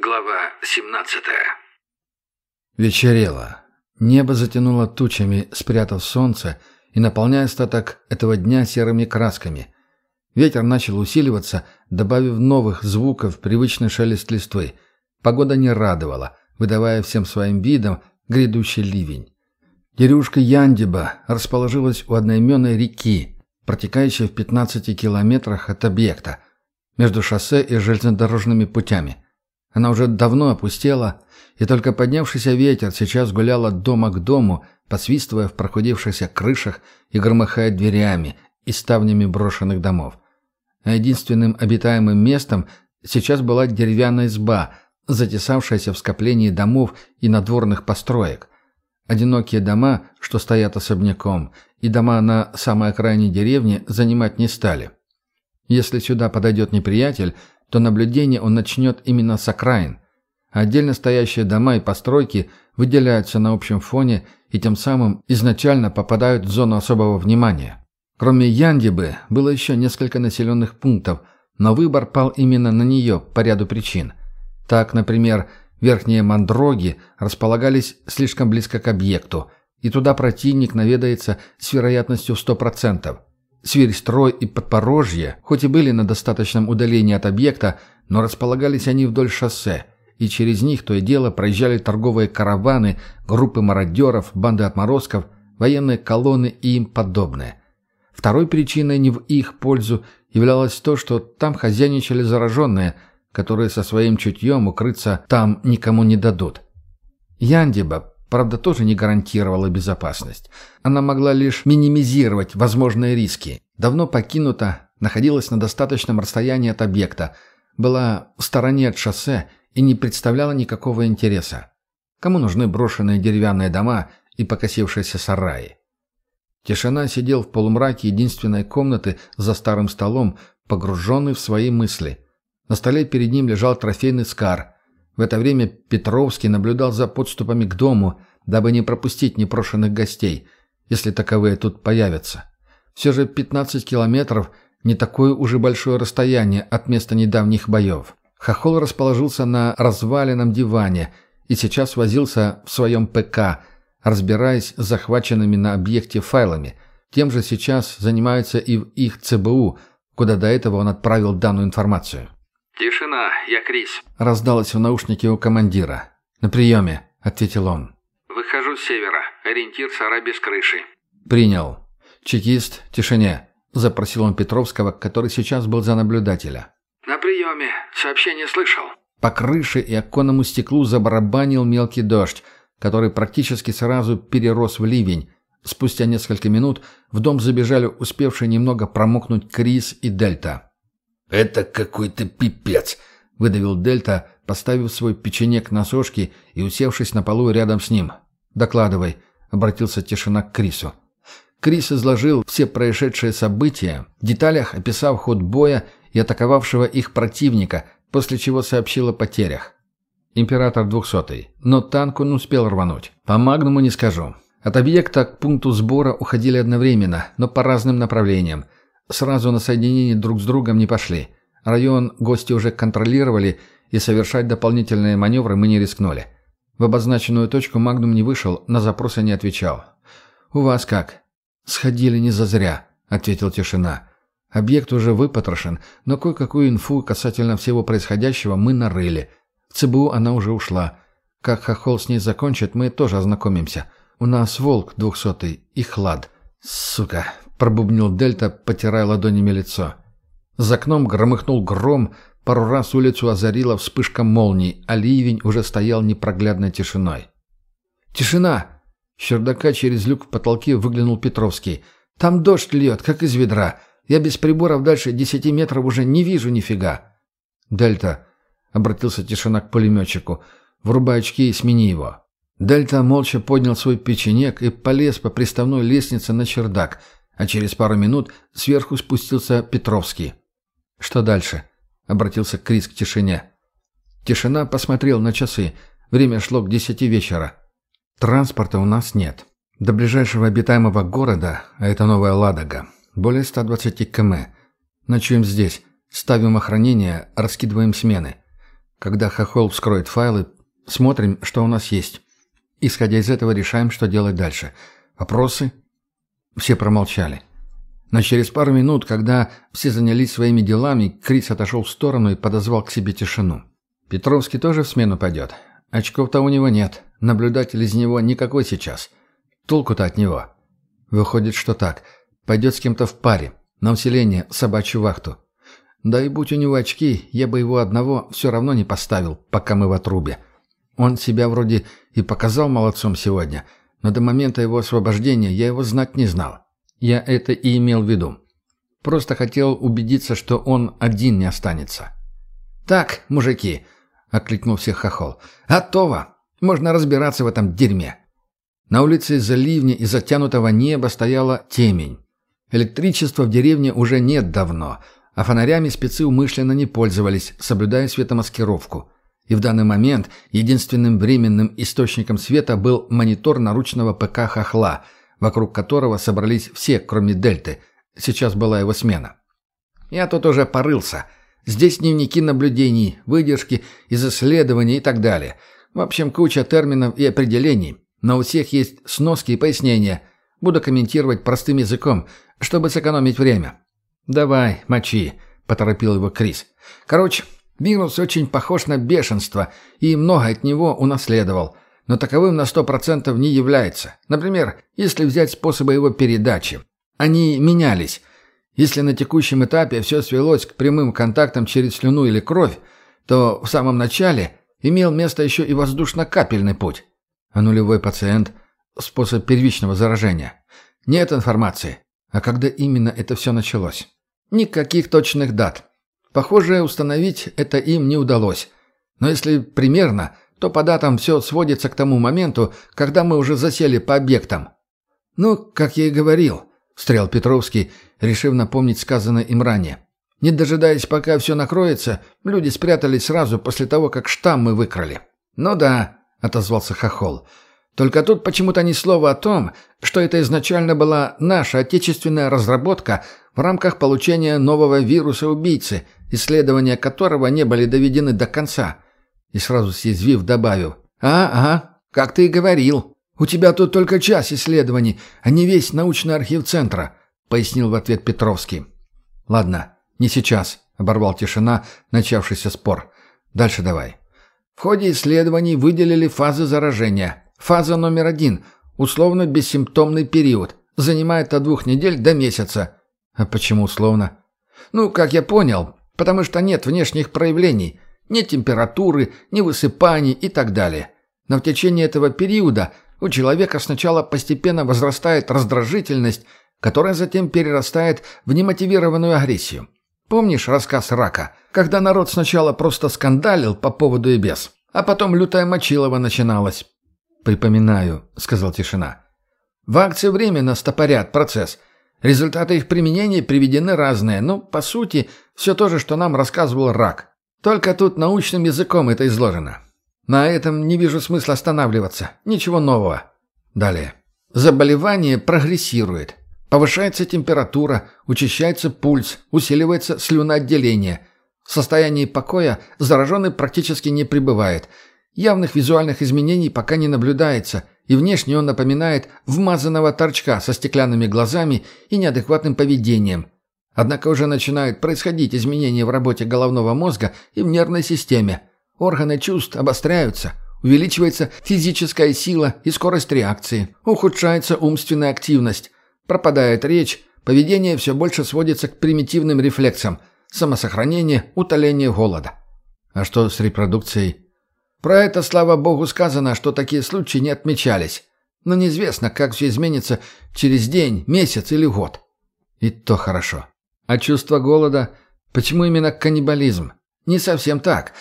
Глава 17 Вечерело. Небо затянуло тучами, спрятав солнце и наполняя остаток этого дня серыми красками. Ветер начал усиливаться, добавив новых звуков привычный шелест листвы. Погода не радовала, выдавая всем своим видом грядущий ливень. Дерюшка Яндиба расположилась у одноименной реки, протекающей в 15 километрах от объекта, между шоссе и железнодорожными путями. Она уже давно опустела, и только поднявшийся ветер сейчас гулял от дома к дому, посвистывая в прохудившихся крышах и громыхая дверями и ставнями брошенных домов. А единственным обитаемым местом сейчас была деревянная изба, затесавшаяся в скоплении домов и надворных построек – Одинокие дома, что стоят особняком, и дома на самой окраине деревни занимать не стали. Если сюда подойдет неприятель, то наблюдение он начнет именно с окраин. отдельно стоящие дома и постройки выделяются на общем фоне и тем самым изначально попадают в зону особого внимания. Кроме Яндибы было еще несколько населенных пунктов, но выбор пал именно на нее по ряду причин. Так, например, Верхние мандроги располагались слишком близко к объекту, и туда противник наведается с вероятностью в 100%. Свирьстрой и Подпорожье, хоть и были на достаточном удалении от объекта, но располагались они вдоль шоссе, и через них то и дело проезжали торговые караваны, группы мародеров, банды отморозков, военные колонны и им подобное. Второй причиной не в их пользу являлось то, что там хозяйничали зараженные – которые со своим чутьем укрыться там никому не дадут. Яндиба, правда, тоже не гарантировала безопасность. Она могла лишь минимизировать возможные риски. Давно покинута, находилась на достаточном расстоянии от объекта, была в стороне от шоссе и не представляла никакого интереса. Кому нужны брошенные деревянные дома и покосившиеся сараи? Тишина сидел в полумраке единственной комнаты за старым столом, погруженный в свои мысли – на столе перед ним лежал трофейный скар. В это время Петровский наблюдал за подступами к дому, дабы не пропустить непрошенных гостей, если таковые тут появятся. Все же 15 километров – не такое уже большое расстояние от места недавних боев. Хохол расположился на разваленном диване и сейчас возился в своем ПК, разбираясь с захваченными на объекте файлами. Тем же сейчас занимаются и в их ЦБУ, куда до этого он отправил данную информацию. «Тишина, я Крис», — раздалось в наушнике у командира. «На приеме», — ответил он. «Выхожу с севера. Ориентир сарай без крыши». «Принял. Чекист, тишине», — запросил он Петровского, который сейчас был за наблюдателя. «На приеме. Сообщение слышал». По крыше и оконному стеклу забарабанил мелкий дождь, который практически сразу перерос в ливень. Спустя несколько минут в дом забежали успевшие немного промокнуть Крис и Дельта. «Это какой-то пипец!» — выдавил Дельта, поставив свой печенек на сошки и усевшись на полу рядом с ним. «Докладывай», — обратился тишина к Крису. Крис изложил все происшедшие события, в деталях описав ход боя и атаковавшего их противника, после чего сообщил о потерях. Император двухсотый, но танк он успел рвануть. По магнуму не скажу. От объекта к пункту сбора уходили одновременно, но по разным направлениям — Сразу на соединение друг с другом не пошли. Район гости уже контролировали, и совершать дополнительные маневры мы не рискнули. В обозначенную точку Магнум не вышел, на запросы не отвечал. «У вас как?» «Сходили не зазря», — ответил тишина. «Объект уже выпотрошен, но кое-какую инфу касательно всего происходящего мы нарыли. В ЦБУ она уже ушла. Как Хохол с ней закончит, мы тоже ознакомимся. У нас Волк двухсотый и Хлад. Сука, пробубнил Дельта, потирая ладонями лицо. За окном громыхнул гром, пару раз улицу озарила вспышка молний, а ливень уже стоял непроглядной тишиной. «Тишина!» Чердака через люк в потолке выглянул Петровский. «Там дождь льет, как из ведра. Я без приборов дальше десяти метров уже не вижу нифига». «Дельта», — обратился тишина к пулеметчику, — «врубай очки и смени его». Дельта молча поднял свой печенек и полез по приставной лестнице на чердак — а через пару минут сверху спустился Петровский. «Что дальше?» — обратился Крис к тишине. Тишина посмотрел на часы. Время шло к десяти вечера. «Транспорта у нас нет. До ближайшего обитаемого города, а это Новая Ладога, более 120 км. Ночуем здесь, ставим охранение, раскидываем смены. Когда Хохол вскроет файлы, смотрим, что у нас есть. Исходя из этого, решаем, что делать дальше. Вопросы?» Все промолчали. Но через пару минут, когда все занялись своими делами, Крис отошел в сторону и подозвал к себе тишину. «Петровский тоже в смену пойдет. Очков-то у него нет. Наблюдатель из него никакой сейчас. Толку-то от него. Выходит, что так. Пойдет с кем-то в паре. На усиление собачью вахту. Да и будь у него очки, я бы его одного все равно не поставил, пока мы в отрубе. Он себя вроде и показал молодцом сегодня, но до момента его освобождения я его знать не знал. Я это и имел в виду. Просто хотел убедиться, что он один не останется. «Так, мужики», — окликнул всех хохол, — «готово. Можно разбираться в этом дерьме». На улице из-за ливня и затянутого неба стояла темень. Электричества в деревне уже нет давно, а фонарями спецы умышленно не пользовались, соблюдая светомаскировку. И в данный момент единственным временным источником света был монитор наручного ПК «Хохла», вокруг которого собрались все, кроме Дельты. Сейчас была его смена. «Я тут уже порылся. Здесь дневники наблюдений, выдержки из исследований и так далее. В общем, куча терминов и определений. Но у всех есть сноски и пояснения. Буду комментировать простым языком, чтобы сэкономить время». «Давай, мочи», — поторопил его Крис. «Короче, вирус очень похож на бешенство, и много от него унаследовал» но таковым на сто процентов не является. Например, если взять способы его передачи. Они менялись. Если на текущем этапе все свелось к прямым контактам через слюну или кровь, то в самом начале имел место еще и воздушно-капельный путь. А нулевой пациент – способ первичного заражения. Нет информации. А когда именно это все началось? Никаких точных дат. Похоже, установить это им не удалось. Но если примерно – то по датам все сводится к тому моменту, когда мы уже засели по объектам. «Ну, как я и говорил», — встрял Петровский, решив напомнить сказанное им ранее. «Не дожидаясь, пока все накроется, люди спрятались сразу после того, как штамм мы выкрали». «Ну да», — отозвался Хохол. «Только тут почему-то ни слова о том, что это изначально была наша отечественная разработка в рамках получения нового вируса-убийцы, исследования которого не были доведены до конца». И сразу съязвив добавил. «А, ага, как ты и говорил. У тебя тут только час исследований, а не весь научный архив центра», — пояснил в ответ Петровский. «Ладно, не сейчас», — оборвал тишина, начавшийся спор. «Дальше давай». В ходе исследований выделили фазы заражения. Фаза номер один – условно бессимптомный период. Занимает от двух недель до месяца. А почему условно? Ну, как я понял, потому что нет внешних проявлений – ни температуры, ни высыпаний и так далее. Но в течение этого периода у человека сначала постепенно возрастает раздражительность, которая затем перерастает в немотивированную агрессию. Помнишь рассказ Рака, когда народ сначала просто скандалил по поводу и без, а потом лютая мочилова начиналась? «Припоминаю», — сказал Тишина. «В акции временно стопорят процесс. Результаты их применения приведены разные, но, по сути, все то же, что нам рассказывал Рак. Только тут научным языком это изложено. На этом не вижу смысла останавливаться. Ничего нового. Далее. Заболевание прогрессирует. Повышается температура, учащается пульс, усиливается слюноотделение. В состоянии покоя зараженный практически не пребывает. Явных визуальных изменений пока не наблюдается, и внешне он напоминает вмазанного торчка со стеклянными глазами и неадекватным поведением – Однако уже начинают происходить изменения в работе головного мозга и в нервной системе. Органы чувств обостряются, увеличивается физическая сила и скорость реакции, ухудшается умственная активность, пропадает речь, поведение все больше сводится к примитивным рефлексам – самосохранение, утоление голода. А что с репродукцией? Про это, слава богу, сказано, что такие случаи не отмечались. Но неизвестно, как все изменится через день, месяц или год. И то хорошо. А чувство голода? Почему именно каннибализм? Не совсем так.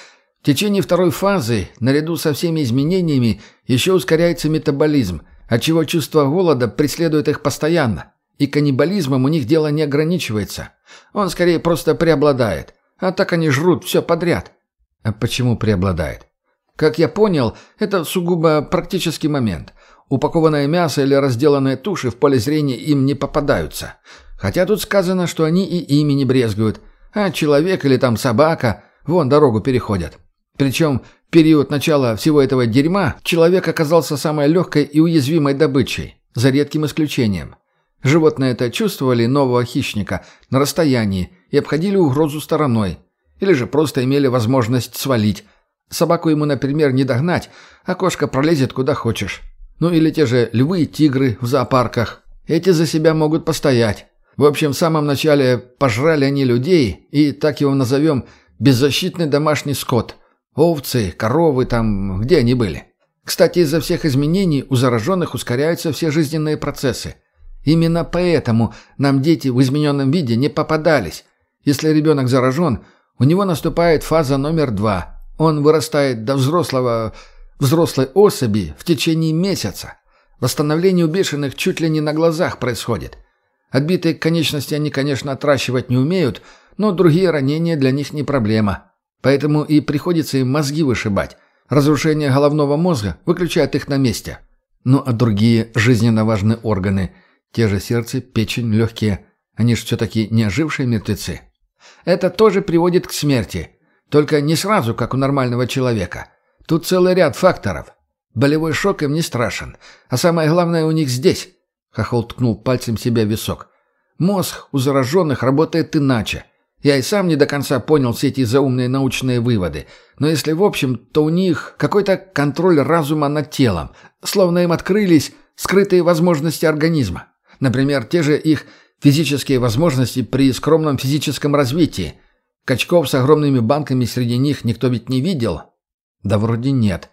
В течение второй фазы, наряду со всеми изменениями, еще ускоряется метаболизм, отчего чувство голода преследует их постоянно. И каннибализмом у них дело не ограничивается. Он скорее просто преобладает. А так они жрут все подряд. А почему преобладает? Как я понял, это сугубо практический момент. Упакованное мясо или разделанные туши в поле зрения им не попадаются. Хотя тут сказано, что они и ими не брезгуют. А человек или там собака, вон дорогу переходят. Причем в период начала всего этого дерьма человек оказался самой легкой и уязвимой добычей, за редким исключением. Животные это чувствовали нового хищника на расстоянии и обходили угрозу стороной, или же просто имели возможность свалить. Собаку ему, например, не догнать, а кошка пролезет куда хочешь. Ну или те же львы и тигры в зоопарках. Эти за себя могут постоять. В общем, в самом начале пожрали они людей, и, так его назовем, беззащитный домашний скот. Овцы, коровы там, где они были. Кстати, из-за всех изменений у зараженных ускоряются все жизненные процессы. Именно поэтому нам дети в измененном виде не попадались. Если ребенок заражен, у него наступает фаза номер два. Он вырастает до взрослого, взрослой особи в течение месяца. Восстановление у бешеных чуть ли не на глазах происходит. Отбитые конечности они, конечно, отращивать не умеют, но другие ранения для них не проблема. Поэтому и приходится им мозги вышибать. Разрушение головного мозга выключает их на месте. Ну а другие жизненно важные органы, те же сердце, печень, легкие, они же все-таки не ожившие мертвецы. Это тоже приводит к смерти. Только не сразу, как у нормального человека. Тут целый ряд факторов. Болевой шок им не страшен. А самое главное у них здесь. Хохол ткнул пальцем себя в висок. Мозг у зараженных работает иначе. Я и сам не до конца понял все эти заумные научные выводы. Но если в общем, то у них какой-то контроль разума над телом. Словно им открылись скрытые возможности организма. Например, те же их физические возможности при скромном физическом развитии. Качков с огромными банками среди них никто ведь не видел? Да вроде нет.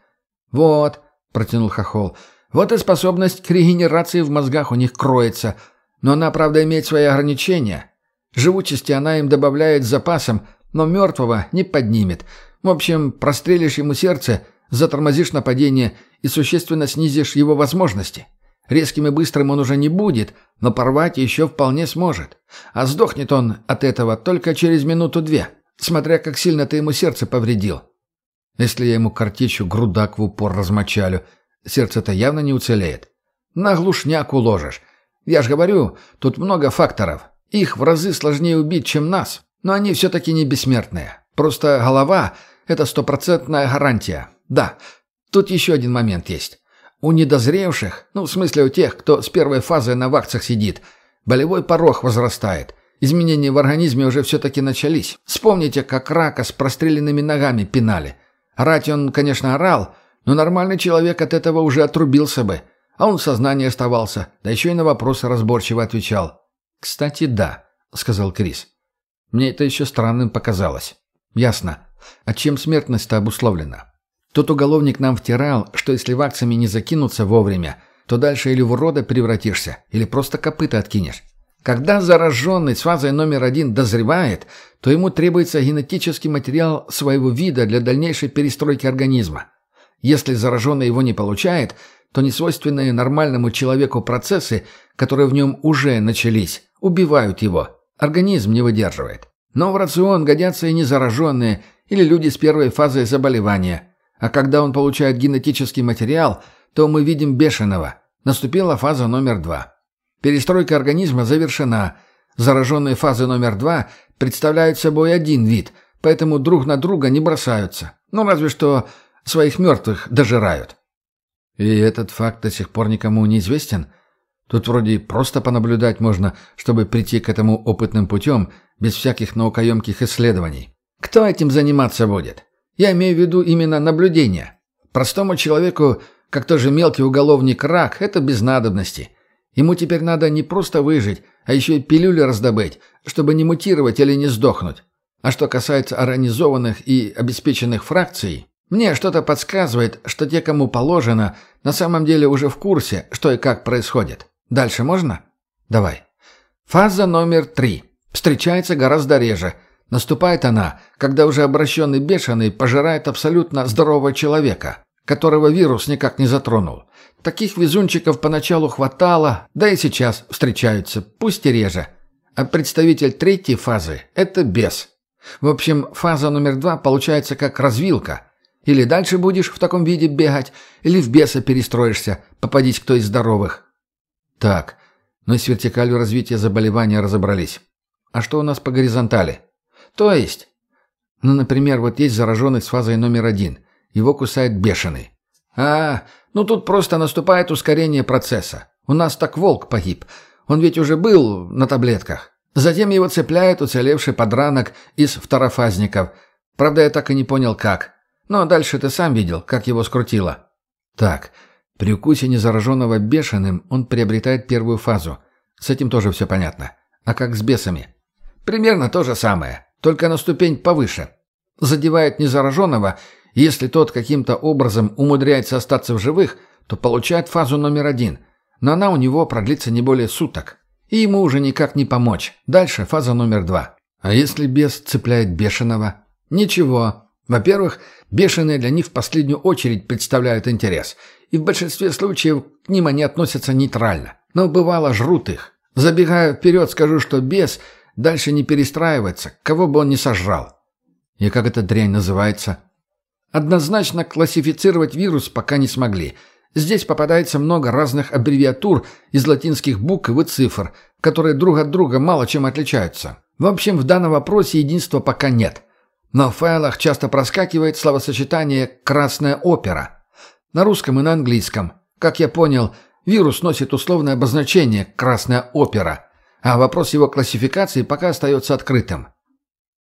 Вот, протянул Хохол. Вот и способность к регенерации в мозгах у них кроется. Но она, правда, имеет свои ограничения. Живучести она им добавляет запасом, но мертвого не поднимет. В общем, прострелишь ему сердце, затормозишь нападение и существенно снизишь его возможности. Резким и быстрым он уже не будет, но порвать еще вполне сможет. А сдохнет он от этого только через минуту-две, смотря как сильно ты ему сердце повредил. Если я ему картечью грудак в упор размочалю – Сердце-то явно не уцелеет. На глушняк уложишь. Я ж говорю, тут много факторов. Их в разы сложнее убить, чем нас. Но они все-таки не бессмертные. Просто голова – это стопроцентная гарантия. Да, тут еще один момент есть. У недозревших, ну, в смысле у тех, кто с первой фазы на вакцах сидит, болевой порог возрастает. Изменения в организме уже все-таки начались. Вспомните, как рака с простреленными ногами пинали. Орать он, конечно, орал – но нормальный человек от этого уже отрубился бы. А он в сознании оставался, да еще и на вопросы разборчиво отвечал. «Кстати, да», — сказал Крис. «Мне это еще странным показалось». «Ясно. А чем смертность-то обусловлена?» Тот уголовник нам втирал, что если вакциями не закинуться вовремя, то дальше или в урода превратишься, или просто копыта откинешь. Когда зараженный с фазой номер один дозревает, то ему требуется генетический материал своего вида для дальнейшей перестройки организма. Если зараженный его не получает, то несвойственные нормальному человеку процессы, которые в нем уже начались, убивают его. Организм не выдерживает. Но в рацион годятся и незараженные, или люди с первой фазой заболевания. А когда он получает генетический материал, то мы видим бешеного. Наступила фаза номер два. Перестройка организма завершена. Зараженные фазы номер два представляют собой один вид, поэтому друг на друга не бросаются. Ну, разве что Своих мертвых дожирают. И этот факт до сих пор никому не известен? Тут вроде просто понаблюдать можно, чтобы прийти к этому опытным путем, без всяких наукоемких исследований. Кто этим заниматься будет? Я имею в виду именно наблюдение. Простому человеку, как тоже мелкий уголовник рак, это без надобности. Ему теперь надо не просто выжить, а еще и пилюли раздобыть, чтобы не мутировать или не сдохнуть. А что касается организованных и обеспеченных фракций, мне что-то подсказывает, что те, кому положено, на самом деле уже в курсе, что и как происходит. Дальше можно? Давай. Фаза номер три. Встречается гораздо реже. Наступает она, когда уже обращенный бешеный пожирает абсолютно здорового человека, которого вирус никак не затронул. Таких везунчиков поначалу хватало, да и сейчас встречаются, пусть и реже. А представитель третьей фазы – это бес. В общем, фаза номер два получается как развилка – или дальше будешь в таком виде бегать, или в беса перестроишься, попадись кто из здоровых. Так, ну и с вертикалью развития заболевания разобрались. А что у нас по горизонтали? То есть... Ну, например, вот есть зараженный с фазой номер один. Его кусает бешеный. А, ну тут просто наступает ускорение процесса. У нас так волк погиб. Он ведь уже был на таблетках. Затем его цепляет уцелевший подранок из второфазников. Правда, я так и не понял, как. Но дальше ты сам видел, как его скрутило. Так, при укусе незараженного бешеным он приобретает первую фазу. С этим тоже все понятно. А как с бесами? Примерно то же самое, только на ступень повыше. Задевает незараженного, если тот каким-то образом умудряется остаться в живых, то получает фазу номер один. Но она у него продлится не более суток. И ему уже никак не помочь. Дальше фаза номер два. А если бес цепляет бешеного? Ничего. Во-первых, бешеные для них в последнюю очередь представляют интерес. И в большинстве случаев к ним они относятся нейтрально. Но бывало жрут их. Забегая вперед, скажу, что бес дальше не перестраивается, кого бы он ни сожрал. И как эта дрянь называется? Однозначно классифицировать вирус пока не смогли – Здесь попадается много разных аббревиатур из латинских букв и цифр, которые друг от друга мало чем отличаются. В общем, в данном вопросе единства пока нет. Но в файлах часто проскакивает словосочетание «красная опера». На русском и на английском. Как я понял, вирус носит условное обозначение «красная опера», а вопрос его классификации пока остается открытым.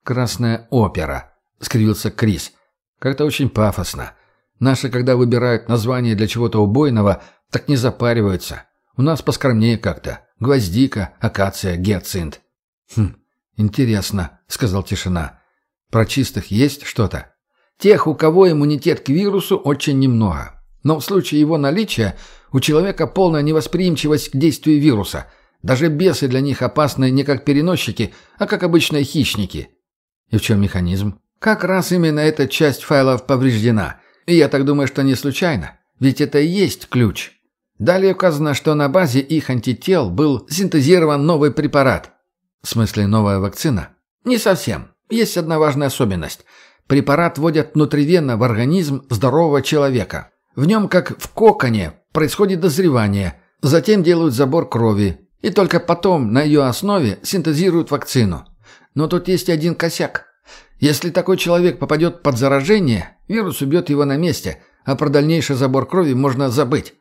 «Красная опера», — скривился Крис. «Как-то очень пафосно». Наши, когда выбирают название для чего-то убойного, так не запариваются. У нас поскромнее как-то. Гвоздика, акация, гиацинт. Хм, интересно, сказал тишина. Про чистых есть что-то? Тех, у кого иммунитет к вирусу, очень немного. Но в случае его наличия у человека полная невосприимчивость к действию вируса. Даже бесы для них опасны не как переносчики, а как обычные хищники. И в чем механизм? Как раз именно эта часть файлов повреждена. И я так думаю, что не случайно. Ведь это и есть ключ. Далее указано, что на базе их антител был синтезирован новый препарат. В смысле, новая вакцина? Не совсем. Есть одна важная особенность. Препарат вводят внутривенно в организм здорового человека. В нем, как в коконе, происходит дозревание. Затем делают забор крови. И только потом на ее основе синтезируют вакцину. Но тут есть один косяк. Если такой человек попадет под заражение, вирус убьет его на месте, а про дальнейший забор крови можно забыть.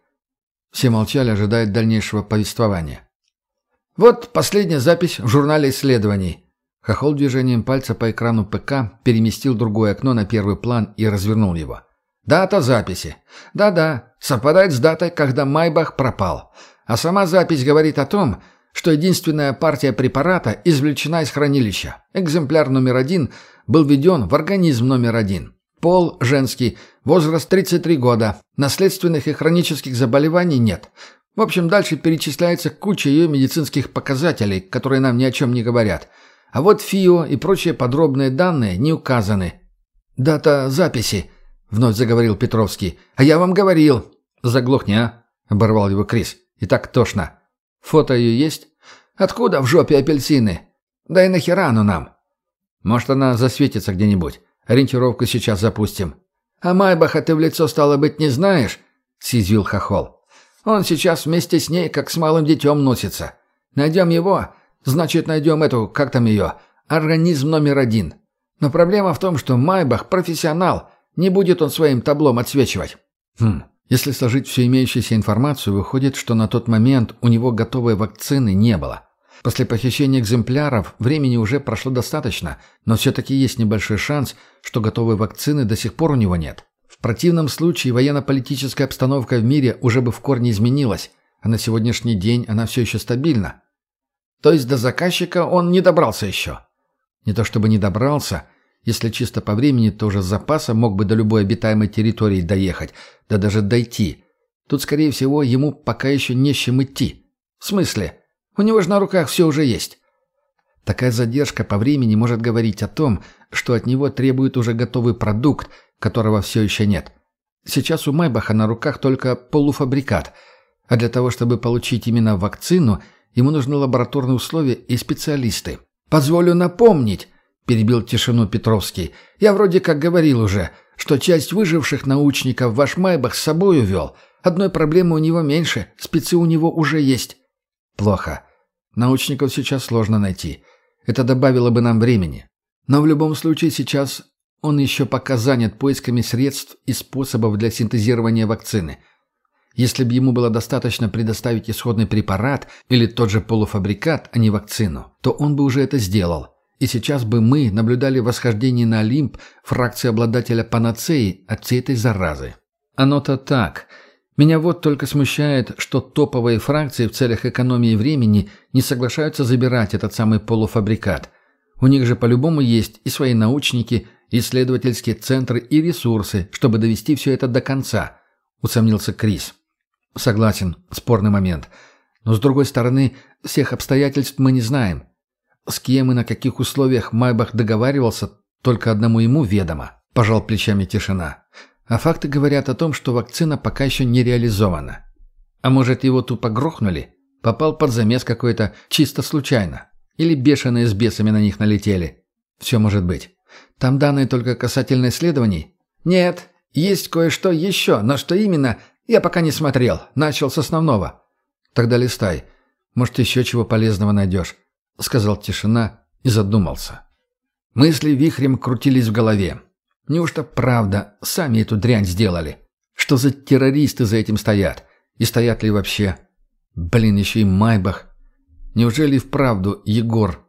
Все молчали, ожидая дальнейшего повествования. Вот последняя запись в журнале исследований. Хохол движением пальца по экрану ПК переместил другое окно на первый план и развернул его. Дата записи. Да-да, совпадает с датой, когда Майбах пропал. А сама запись говорит о том, что единственная партия препарата извлечена из хранилища. Экземпляр номер один – был введен в организм номер один. Пол – женский, возраст 33 года, наследственных и хронических заболеваний нет. В общем, дальше перечисляется куча ее медицинских показателей, которые нам ни о чем не говорят. А вот ФИО и прочие подробные данные не указаны. «Дата записи», — вновь заговорил Петровский. «А я вам говорил». «Заглохни, а?» — оборвал его Крис. «И так тошно. Фото ее есть?» «Откуда в жопе апельсины?» «Да и нахера оно нам?» Может, она засветится где-нибудь. Ориентировку сейчас запустим». «А Майбаха ты в лицо, стало быть, не знаешь?» — съязвил Хохол. «Он сейчас вместе с ней, как с малым детем, носится. Найдем его, значит, найдем эту, как там ее, организм номер один. Но проблема в том, что Майбах — профессионал, не будет он своим таблом отсвечивать». «Хм, если сложить всю имеющуюся информацию, выходит, что на тот момент у него готовой вакцины не было. После похищения экземпляров времени уже прошло достаточно, но все-таки есть небольшой шанс, что готовой вакцины до сих пор у него нет. В противном случае военно-политическая обстановка в мире уже бы в корне изменилась, а на сегодняшний день она все еще стабильна. То есть до заказчика он не добрался еще. Не то чтобы не добрался, если чисто по времени, то уже с запаса мог бы до любой обитаемой территории доехать, да даже дойти. Тут, скорее всего, ему пока еще не с чем идти. В смысле? У него же на руках все уже есть. Такая задержка по времени может говорить о том, что от него требует уже готовый продукт, которого все еще нет. Сейчас у Майбаха на руках только полуфабрикат, а для того, чтобы получить именно вакцину, ему нужны лабораторные условия и специалисты. «Позволю напомнить», — перебил тишину Петровский, «я вроде как говорил уже, что часть выживших научников ваш Майбах с собой увел. Одной проблемы у него меньше, спецы у него уже есть». Плохо. Научников сейчас сложно найти. Это добавило бы нам времени. Но в любом случае сейчас Он еще пока занят поисками средств и способов для синтезирования вакцины. Если бы ему было достаточно предоставить исходный препарат или тот же полуфабрикат, а не вакцину, то он бы уже это сделал. И сейчас бы мы наблюдали восхождение на Олимп фракции обладателя панацеи от всей этой заразы. Оно-то так. Меня вот только смущает, что топовые фракции в целях экономии времени не соглашаются забирать этот самый полуфабрикат. У них же по-любому есть и свои научники, исследовательские центры и ресурсы, чтобы довести все это до конца, усомнился Крис. Согласен, спорный момент. Но с другой стороны, всех обстоятельств мы не знаем. С кем и на каких условиях Майбах договаривался, только одному ему ведомо. Пожал плечами тишина. А факты говорят о том, что вакцина пока еще не реализована. А может, его тупо грохнули? Попал под замес какой-то чисто случайно. Или бешеные с бесами на них налетели. Все может быть. Там данные только касательно исследований? Нет, есть кое-что еще, но что именно, я пока не смотрел. Начал с основного. Тогда листай. Может, еще чего полезного найдешь. Сказал тишина и задумался. Мысли вихрем крутились в голове. Неужто правда сами эту дрянь сделали? Что за террористы за этим стоят? И стоят ли вообще? Блин, еще и Майбах. Неужели вправду Егор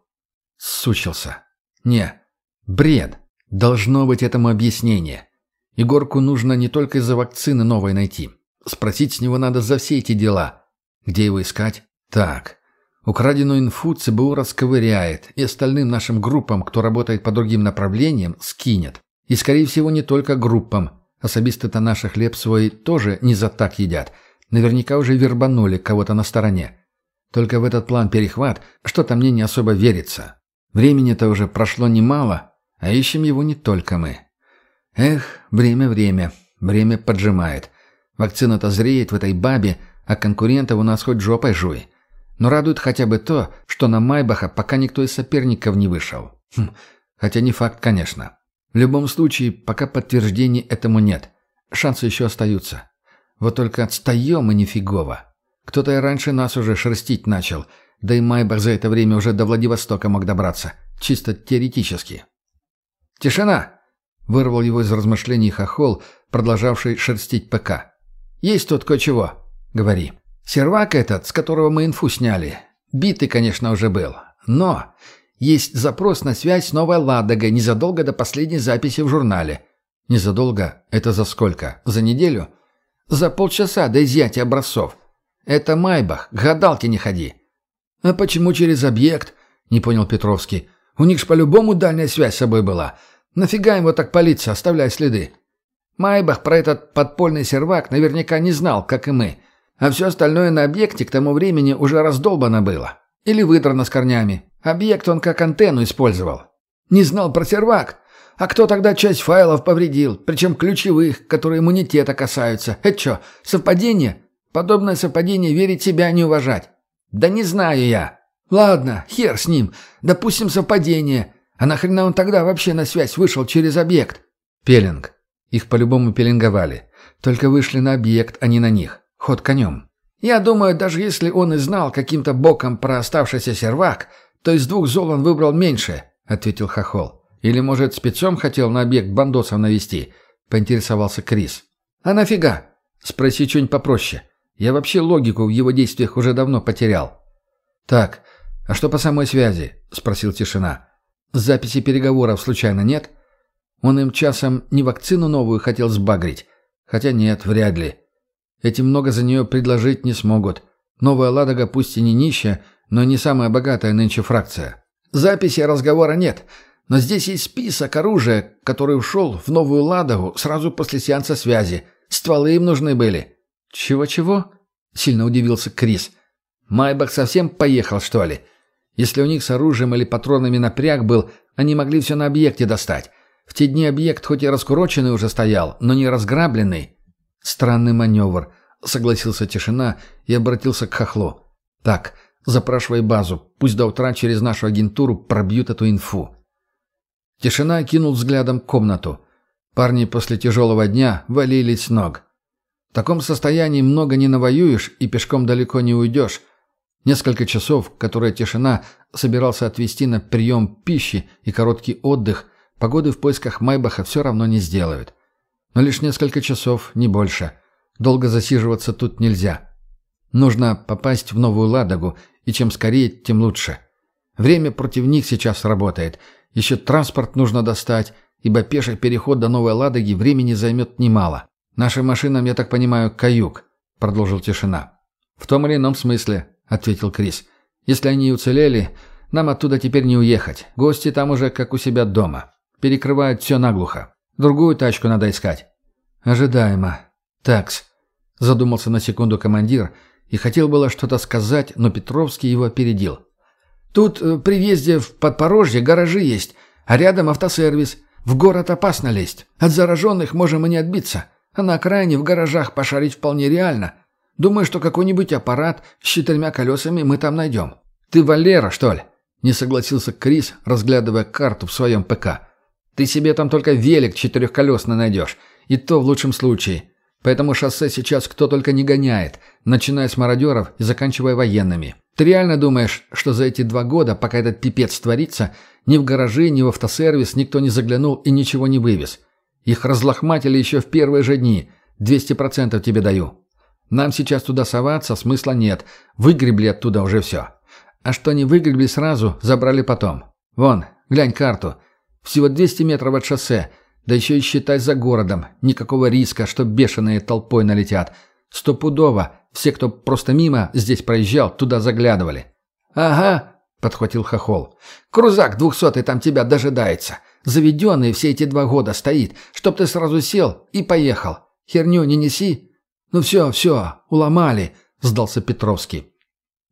сучился? Не, бред. Должно быть этому объяснение. Егорку нужно не только из-за вакцины новой найти. Спросить с него надо за все эти дела. Где его искать? Так. Украденную инфу ЦБУ расковыряет, и остальным нашим группам, кто работает по другим направлениям, скинет. И, скорее всего, не только группам. Особисты-то наши хлеб свой тоже не за так едят. Наверняка уже вербанули кого-то на стороне. Только в этот план перехват что-то мне не особо верится. Времени-то уже прошло немало, а ищем его не только мы. Эх, время-время, время поджимает. Вакцина-то зреет в этой бабе, а конкурентов у нас хоть жопой жуй. Но радует хотя бы то, что на Майбаха пока никто из соперников не вышел. Хм, хотя не факт, конечно. В любом случае, пока подтверждений этому нет. Шансы еще остаются. Вот только отстаем и нифигово. Кто-то и раньше нас уже шерстить начал, да и Майбах за это время уже до Владивостока мог добраться. Чисто теоретически. «Тишина!» — вырвал его из размышлений хохол, продолжавший шерстить ПК. «Есть тут кое-чего. Говори. Сервак этот, с которого мы инфу сняли. Битый, конечно, уже был. Но есть запрос на связь с Новой Ладогой незадолго до последней записи в журнале. Незадолго? Это за сколько? За неделю? За полчаса до изъятия образцов. Это Майбах, гадалки не ходи. А почему через объект? Не понял Петровский. У них ж по-любому дальняя связь с собой была. Нафига им вот так палиться, оставляя следы? Майбах про этот подпольный сервак наверняка не знал, как и мы. А все остальное на объекте к тому времени уже раздолбано было. Или выдрано с корнями. Объект он как антенну использовал. Не знал про сервак. А кто тогда часть файлов повредил, причем ключевых, которые иммунитета касаются? Это что, совпадение? Подобное совпадение верить себя не уважать. Да не знаю я. Ладно, хер с ним. Допустим, совпадение. А нахрена он тогда вообще на связь вышел через объект? Пелинг. Их по-любому пеленговали. Только вышли на объект, а не на них. Ход конем. Я думаю, даже если он и знал каким-то боком про оставшийся сервак, то из двух зол он выбрал меньше, — ответил Хохол. Или, может, спецом хотел на объект бандосов навести, — поинтересовался Крис. А нафига? Спроси что-нибудь попроще. Я вообще логику в его действиях уже давно потерял. Так, а что по самой связи? — спросил Тишина. Записи переговоров случайно нет? Он им часом не вакцину новую хотел сбагрить. Хотя нет, вряд ли. Эти много за нее предложить не смогут. Новая Ладога пусть и не нищая, но не самая богатая нынче фракция. Записи разговора нет, но здесь есть список оружия, который ушел в Новую Ладогу сразу после сеанса связи. Стволы им нужны были. «Чего-чего?» — сильно удивился Крис. «Майбах совсем поехал, что ли? Если у них с оружием или патронами напряг был, они могли все на объекте достать. В те дни объект хоть и раскуроченный уже стоял, но не разграбленный. «Странный маневр», — согласился Тишина и обратился к Хохлу. «Так, запрашивай базу. Пусть до утра через нашу агентуру пробьют эту инфу». Тишина кинул взглядом комнату. Парни после тяжелого дня валились с ног. В таком состоянии много не навоюешь и пешком далеко не уйдешь. Несколько часов, которые Тишина собирался отвести на прием пищи и короткий отдых, погоды в поисках Майбаха все равно не сделают. Но лишь несколько часов, не больше. Долго засиживаться тут нельзя. Нужно попасть в Новую Ладогу, и чем скорее, тем лучше. Время против них сейчас работает. Еще транспорт нужно достать, ибо пеший переход до Новой Ладоги времени займет немало. Нашим машинам, я так понимаю, каюк», — продолжил тишина. «В том или ином смысле», — ответил Крис. «Если они уцелели, нам оттуда теперь не уехать. Гости там уже как у себя дома. Перекрывают все наглухо. Другую тачку надо искать». «Ожидаемо. Такс», — задумался на секунду командир и хотел было что-то сказать, но Петровский его опередил. «Тут э, при въезде в Подпорожье гаражи есть, а рядом автосервис. В город опасно лезть. От зараженных можем и не отбиться. А на окраине в гаражах пошарить вполне реально. Думаю, что какой-нибудь аппарат с четырьмя колесами мы там найдем. Ты Валера, что ли?» Не согласился Крис, разглядывая карту в своем ПК. «Ты себе там только велик четырехколесный найдешь. И то в лучшем случае. Поэтому шоссе сейчас кто только не гоняет, начиная с мародеров и заканчивая военными. Ты реально думаешь, что за эти два года, пока этот пипец творится, ни в гаражи, ни в автосервис никто не заглянул и ничего не вывез? Их разлохматили еще в первые же дни. 200% тебе даю. Нам сейчас туда соваться смысла нет. Выгребли оттуда уже все. А что не выгребли сразу, забрали потом. Вон, глянь карту. Всего 200 метров от шоссе. Да еще и считай за городом. Никакого риска, что бешеные толпой налетят. Стопудово. Все, кто просто мимо здесь проезжал, туда заглядывали. «Ага», — подхватил Хохол. «Крузак двухсотый там тебя дожидается. Заведенный все эти два года стоит, чтоб ты сразу сел и поехал. Херню не неси». «Ну все, все, уломали», — сдался Петровский.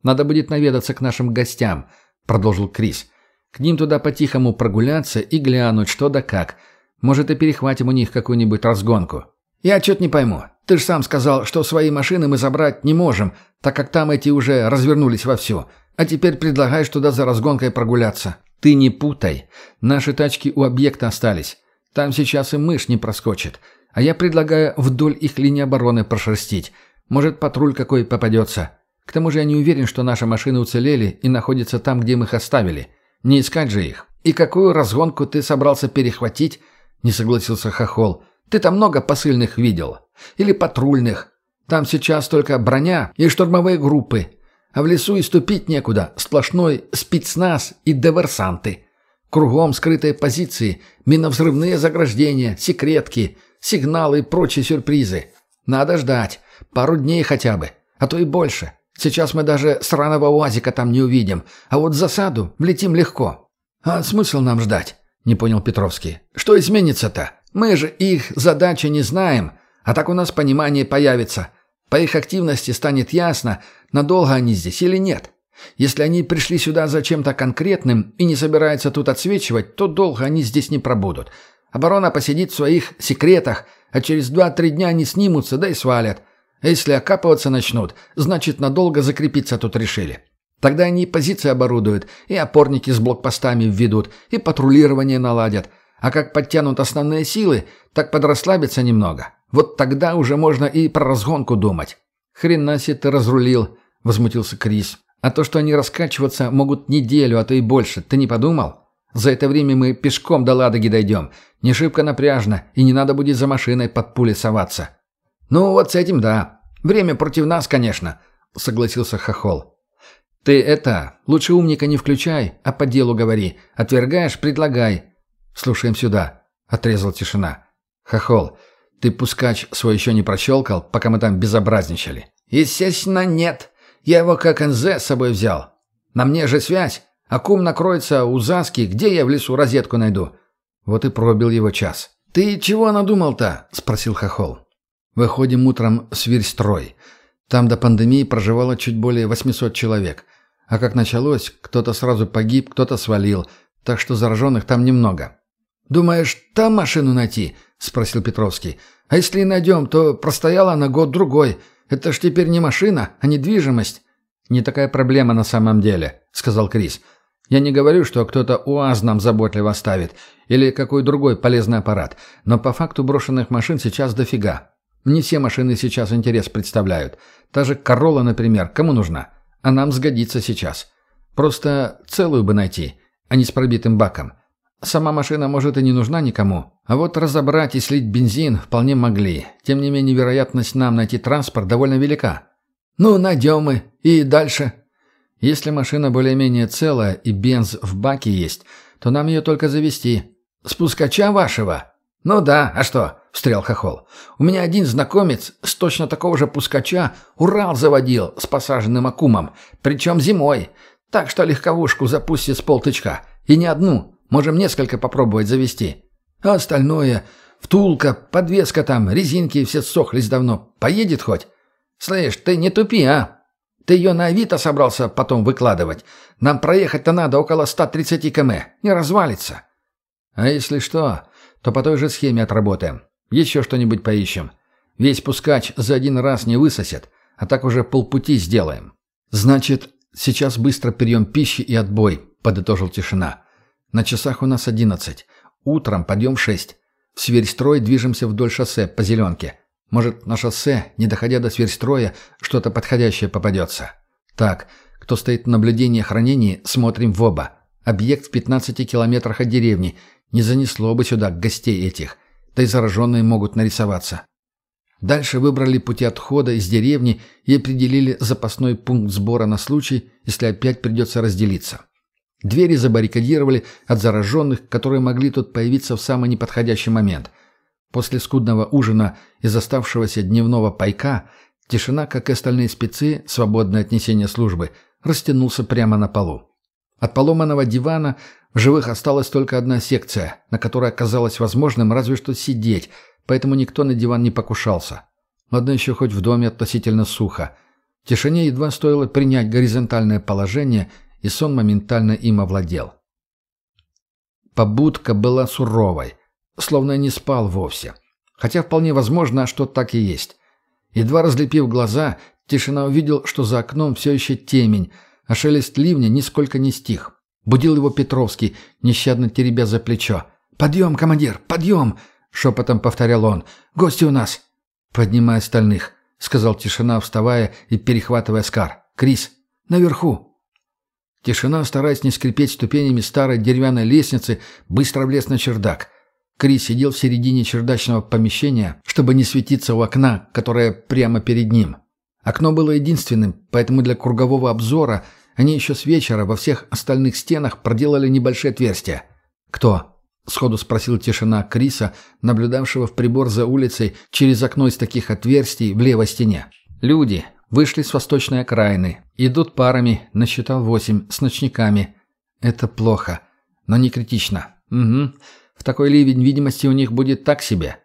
«Надо будет наведаться к нашим гостям», — продолжил Крис. «К ним туда по-тихому прогуляться и глянуть, что да как. Может, и перехватим у них какую-нибудь разгонку». «Я что-то не пойму. Ты же сам сказал, что свои машины мы забрать не можем, так как там эти уже развернулись вовсю. А теперь предлагаешь туда за разгонкой прогуляться. Ты не путай. Наши тачки у объекта остались. Там сейчас и мышь не проскочит. А я предлагаю вдоль их линии обороны прошерстить. Может, патруль какой попадется. К тому же я не уверен, что наши машины уцелели и находятся там, где мы их оставили. Не искать же их. И какую разгонку ты собрался перехватить? Не согласился Хохол. Ты там много посыльных видел. Или патрульных. Там сейчас только броня и штурмовые группы. А в лесу и ступить некуда. Сплошной спецназ и диверсанты. Кругом скрытые позиции, миновзрывные заграждения, секретки, сигналы и прочие сюрпризы. Надо ждать. Пару дней хотя бы. А то и больше. Сейчас мы даже сраного УАЗика там не увидим. А вот засаду влетим легко. А смысл нам ждать? Не понял Петровский. Что изменится-то? Мы же их задачи не знаем. А так у нас понимание появится. По их активности станет ясно, надолго они здесь или нет. Если они пришли сюда за чем-то конкретным и не собираются тут отсвечивать, то долго они здесь не пробудут. Оборона посидит в своих секретах, а через 2-3 дня они снимутся, да и свалят. А если окапываться начнут, значит, надолго закрепиться тут решили. Тогда они и позиции оборудуют, и опорники с блокпостами введут, и патрулирование наладят. А как подтянут основные силы, так подрасслабиться немного. Вот тогда уже можно и про разгонку думать. «Хрена себе ты разрулил», — возмутился Крис. «А то, что они раскачиваться могут неделю, а то и больше, ты не подумал? За это время мы пешком до Ладоги дойдем. Не шибко напряжно, и не надо будет за машиной под пули соваться». «Ну, вот с этим да. Время против нас, конечно», — согласился Хохол. «Ты это, лучше умника не включай, а по делу говори. Отвергаешь — предлагай». «Слушаем сюда», — отрезал тишина. «Хохол, «Ты пускач свой еще не прощелкал, пока мы там безобразничали?» «Естественно, нет. Я его как НЗ с собой взял. На мне же связь. А кум накроется у Заски, где я в лесу розетку найду?» Вот и пробил его час. «Ты чего надумал-то?» — спросил Хохол. «Выходим утром в Свирьстрой. Там до пандемии проживало чуть более 800 человек. А как началось, кто-то сразу погиб, кто-то свалил, так что зараженных там немного. «Думаешь, там машину найти?» — спросил Петровский. «А если и найдем, то простояла она год-другой. Это ж теперь не машина, а недвижимость». «Не такая проблема на самом деле», — сказал Крис. «Я не говорю, что кто-то УАЗ нам заботливо ставит или какой другой полезный аппарат, но по факту брошенных машин сейчас дофига. Не все машины сейчас интерес представляют. Та же Королла, например, кому нужна? А нам сгодится сейчас. Просто целую бы найти, а не с пробитым баком. Сама машина, может, и не нужна никому, а вот разобрать и слить бензин вполне могли. Тем не менее, вероятность нам найти транспорт довольно велика. Ну, найдем мы. И дальше. Если машина более-менее целая и бенз в баке есть, то нам ее только завести. Спускача вашего? Ну да, а что? Встрял Хохол. У меня один знакомец с точно такого же пускача Урал заводил с посаженным акумом, причем зимой. Так что легковушку запустит с полтычка. И не одну. Можем несколько попробовать завести. А остальное... Втулка, подвеска там, резинки все сохлись давно. Поедет хоть? Слышь, ты не тупи, а? Ты ее на Авито собрался потом выкладывать. Нам проехать-то надо около 130 км. Не развалится. А если что, то по той же схеме отработаем. Еще что-нибудь поищем. Весь пускач за один раз не высосет, а так уже полпути сделаем. Значит, сейчас быстро прием пищи и отбой, подытожил тишина. На часах у нас одиннадцать. Утром подъем шесть. В сверьстрой движемся вдоль шоссе по зеленке. Может, на шоссе, не доходя до сверьстроя, что-то подходящее попадется. Так, кто стоит на наблюдении и хранении, смотрим в оба. Объект в 15 километрах от деревни. Не занесло бы сюда гостей этих. Да и зараженные могут нарисоваться. Дальше выбрали пути отхода из деревни и определили запасной пункт сбора на случай, если опять придется разделиться. Двери забаррикадировали от зараженных, которые могли тут появиться в самый неподходящий момент. После скудного ужина из оставшегося дневного пайка тишина, как и остальные спецы, свободное от несения службы, растянулся прямо на полу. От поломанного дивана в живых осталась только одна секция, на которой оказалось возможным разве что сидеть, поэтому никто на диван не покушался. Ладно еще хоть в доме относительно сухо. Тишине едва стоило принять горизонтальное положение – и сон моментально им овладел. Побудка была суровой, словно не спал вовсе. Хотя вполне возможно, что так и есть. Едва разлепив глаза, тишина увидел, что за окном все еще темень, а шелест ливня нисколько не стих. Будил его Петровский, нещадно теребя за плечо. «Подъем, командир, подъем!» — шепотом повторял он. «Гости у нас!» «Поднимай остальных», — сказал тишина, вставая и перехватывая Скар. «Крис, наверху!» Тишина, стараясь не скрипеть ступенями старой деревянной лестницы, быстро влез на чердак. Крис сидел в середине чердачного помещения, чтобы не светиться у окна, которое прямо перед ним. Окно было единственным, поэтому для кругового обзора они еще с вечера во всех остальных стенах проделали небольшие отверстия. «Кто?» — сходу спросил тишина Криса, наблюдавшего в прибор за улицей через окно из таких отверстий в левой стене. «Люди. Вышли с восточной окраины. Идут парами, насчитал восемь, с ночниками. Это плохо, но не критично. Угу. В такой ливень видимости у них будет так себе.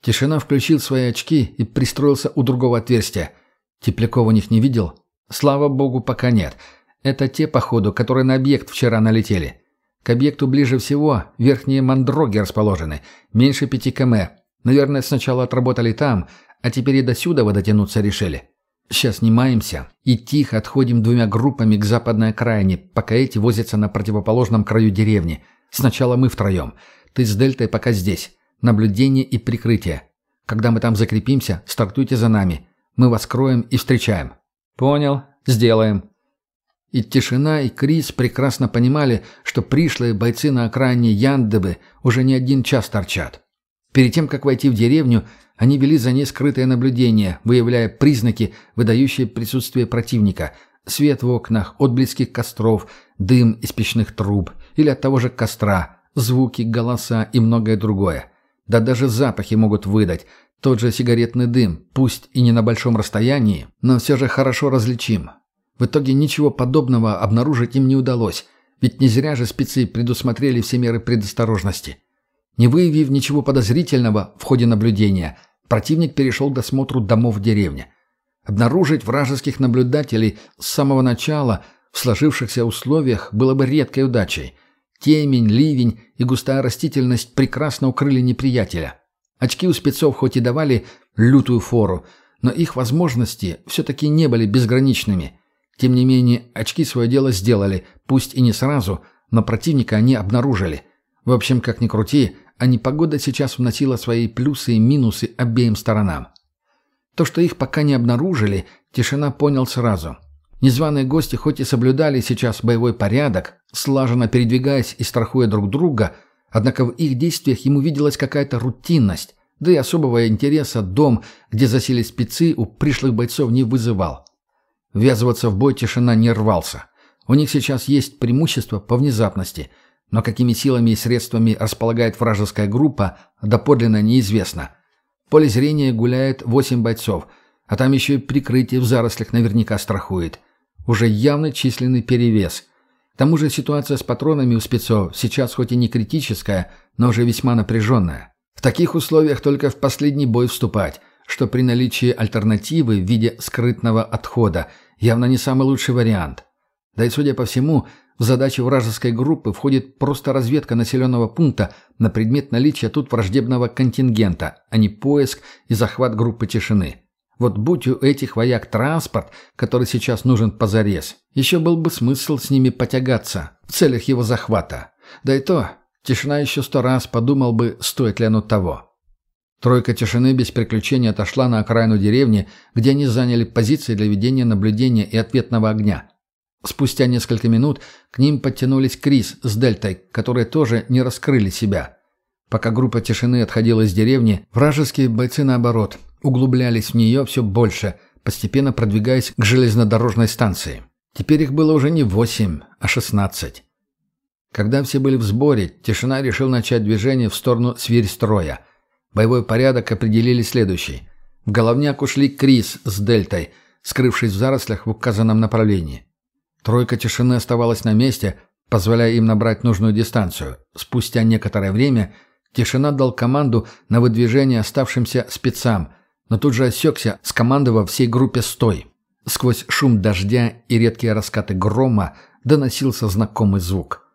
Тишина включил свои очки и пристроился у другого отверстия. Тепляков у них не видел? Слава богу, пока нет. Это те, походу, которые на объект вчера налетели. К объекту ближе всего верхние мандроги расположены, меньше пяти км. Наверное, сначала отработали там, а теперь и до сюда дотянуться решили. Сейчас снимаемся и тихо отходим двумя группами к западной окраине, пока эти возятся на противоположном краю деревни. Сначала мы втроем. Ты с Дельтой пока здесь. Наблюдение и прикрытие. Когда мы там закрепимся, стартуйте за нами. Мы вас кроем и встречаем». «Понял. Сделаем». И Тишина, и Крис прекрасно понимали, что пришлые бойцы на окраине Яндебы уже не один час торчат. Перед тем, как войти в деревню, они вели за ней скрытое наблюдение, выявляя признаки, выдающие присутствие противника. Свет в окнах, отблески костров, дым из печных труб или от того же костра, звуки, голоса и многое другое. Да даже запахи могут выдать. Тот же сигаретный дым, пусть и не на большом расстоянии, но все же хорошо различим. В итоге ничего подобного обнаружить им не удалось, ведь не зря же спецы предусмотрели все меры предосторожности. Не выявив ничего подозрительного в ходе наблюдения – Противник перешел к досмотру домов в деревне. Обнаружить вражеских наблюдателей с самого начала в сложившихся условиях было бы редкой удачей. Темень, ливень и густая растительность прекрасно укрыли неприятеля. Очки у спецов хоть и давали лютую фору, но их возможности все-таки не были безграничными. Тем не менее, очки свое дело сделали, пусть и не сразу, но противника они обнаружили. В общем, как ни крути, а непогода сейчас вносила свои плюсы и минусы обеим сторонам. То, что их пока не обнаружили, тишина понял сразу. Незваные гости хоть и соблюдали сейчас боевой порядок, слаженно передвигаясь и страхуя друг друга, Однако в их действиях ему виделась какая-то рутинность, да и особого интереса дом, где засели спецы, у пришлых бойцов не вызывал. Ввязываться в бой тишина не рвался. У них сейчас есть преимущество по внезапности, но какими силами и средствами располагает вражеская группа, доподлинно неизвестно. В поле зрения гуляет восемь бойцов, а там еще и прикрытие в зарослях наверняка страхует. Уже явный численный перевес. К тому же ситуация с патронами у спецов сейчас хоть и не критическая, но уже весьма напряженная. В таких условиях только в последний бой вступать, что при наличии альтернативы в виде скрытного отхода явно не самый лучший вариант. Да и, судя по всему, в задачу вражеской группы входит просто разведка населенного пункта на предмет наличия тут враждебного контингента, а не поиск и захват группы тишины. Вот будь у этих вояк транспорт, который сейчас нужен позарез, еще был бы смысл с ними потягаться в целях его захвата. Да и то, тишина еще сто раз подумал бы, стоит ли оно того. Тройка тишины без приключений отошла на окраину деревни, где они заняли позиции для ведения наблюдения и ответного огня. Спустя несколько минут к ним подтянулись Крис с Дельтой, которые тоже не раскрыли себя. Пока группа тишины отходила из деревни, вражеские бойцы, наоборот, углублялись в нее все больше, постепенно продвигаясь к железнодорожной станции. Теперь их было уже не восемь, а шестнадцать. Когда все были в сборе, Тишина решил начать движение в сторону сверстроя. Боевой порядок определили следующий. В головняк ушли Крис с Дельтой, скрывшись в зарослях в указанном направлении. Тройка Тишины оставалась на месте, позволяя им набрать нужную дистанцию. Спустя некоторое время Тишина дал команду на выдвижение оставшимся спецам – но тут же осекся, скомандовав всей группе «Стой!». Сквозь шум дождя и редкие раскаты грома доносился знакомый звук.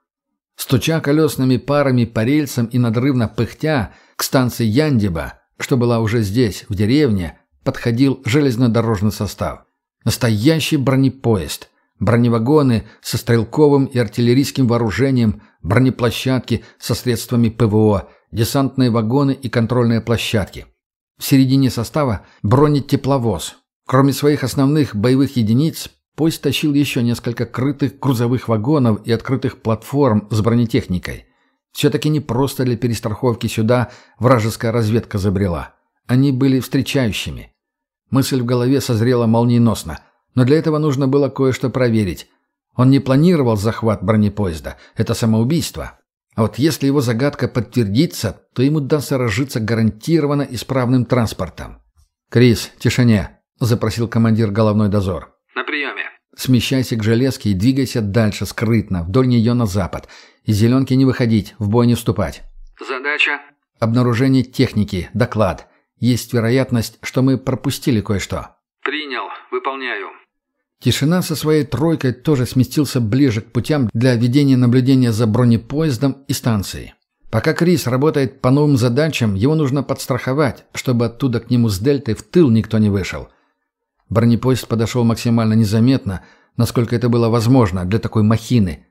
Стуча колесными парами по рельсам и надрывно пыхтя, к станции Яндиба, что была уже здесь, в деревне, подходил железнодорожный состав. Настоящий бронепоезд. Броневагоны со стрелковым и артиллерийским вооружением, бронеплощадки со средствами ПВО, десантные вагоны и контрольные площадки – в середине состава бронетепловоз. Кроме своих основных боевых единиц, поезд тащил еще несколько крытых грузовых вагонов и открытых платформ с бронетехникой. Все-таки не просто для перестраховки сюда вражеская разведка забрела. Они были встречающими. Мысль в голове созрела молниеносно, но для этого нужно было кое-что проверить. Он не планировал захват бронепоезда. Это самоубийство. А вот если его загадка подтвердится, то ему удастся разжиться гарантированно исправным транспортом. «Крис, тишине!» – запросил командир головной дозор. «На приеме». «Смещайся к железке и двигайся дальше, скрытно, вдоль нее на запад. Из зеленки не выходить, в бой не вступать». «Задача?» «Обнаружение техники. Доклад. Есть вероятность, что мы пропустили кое-что». «Принял. Выполняю». Тишина со своей тройкой тоже сместился ближе к путям для ведения наблюдения за бронепоездом и станцией. Пока Крис работает по новым задачам, его нужно подстраховать, чтобы оттуда к нему с дельтой в тыл никто не вышел. Бронепоезд подошел максимально незаметно, насколько это было возможно для такой махины.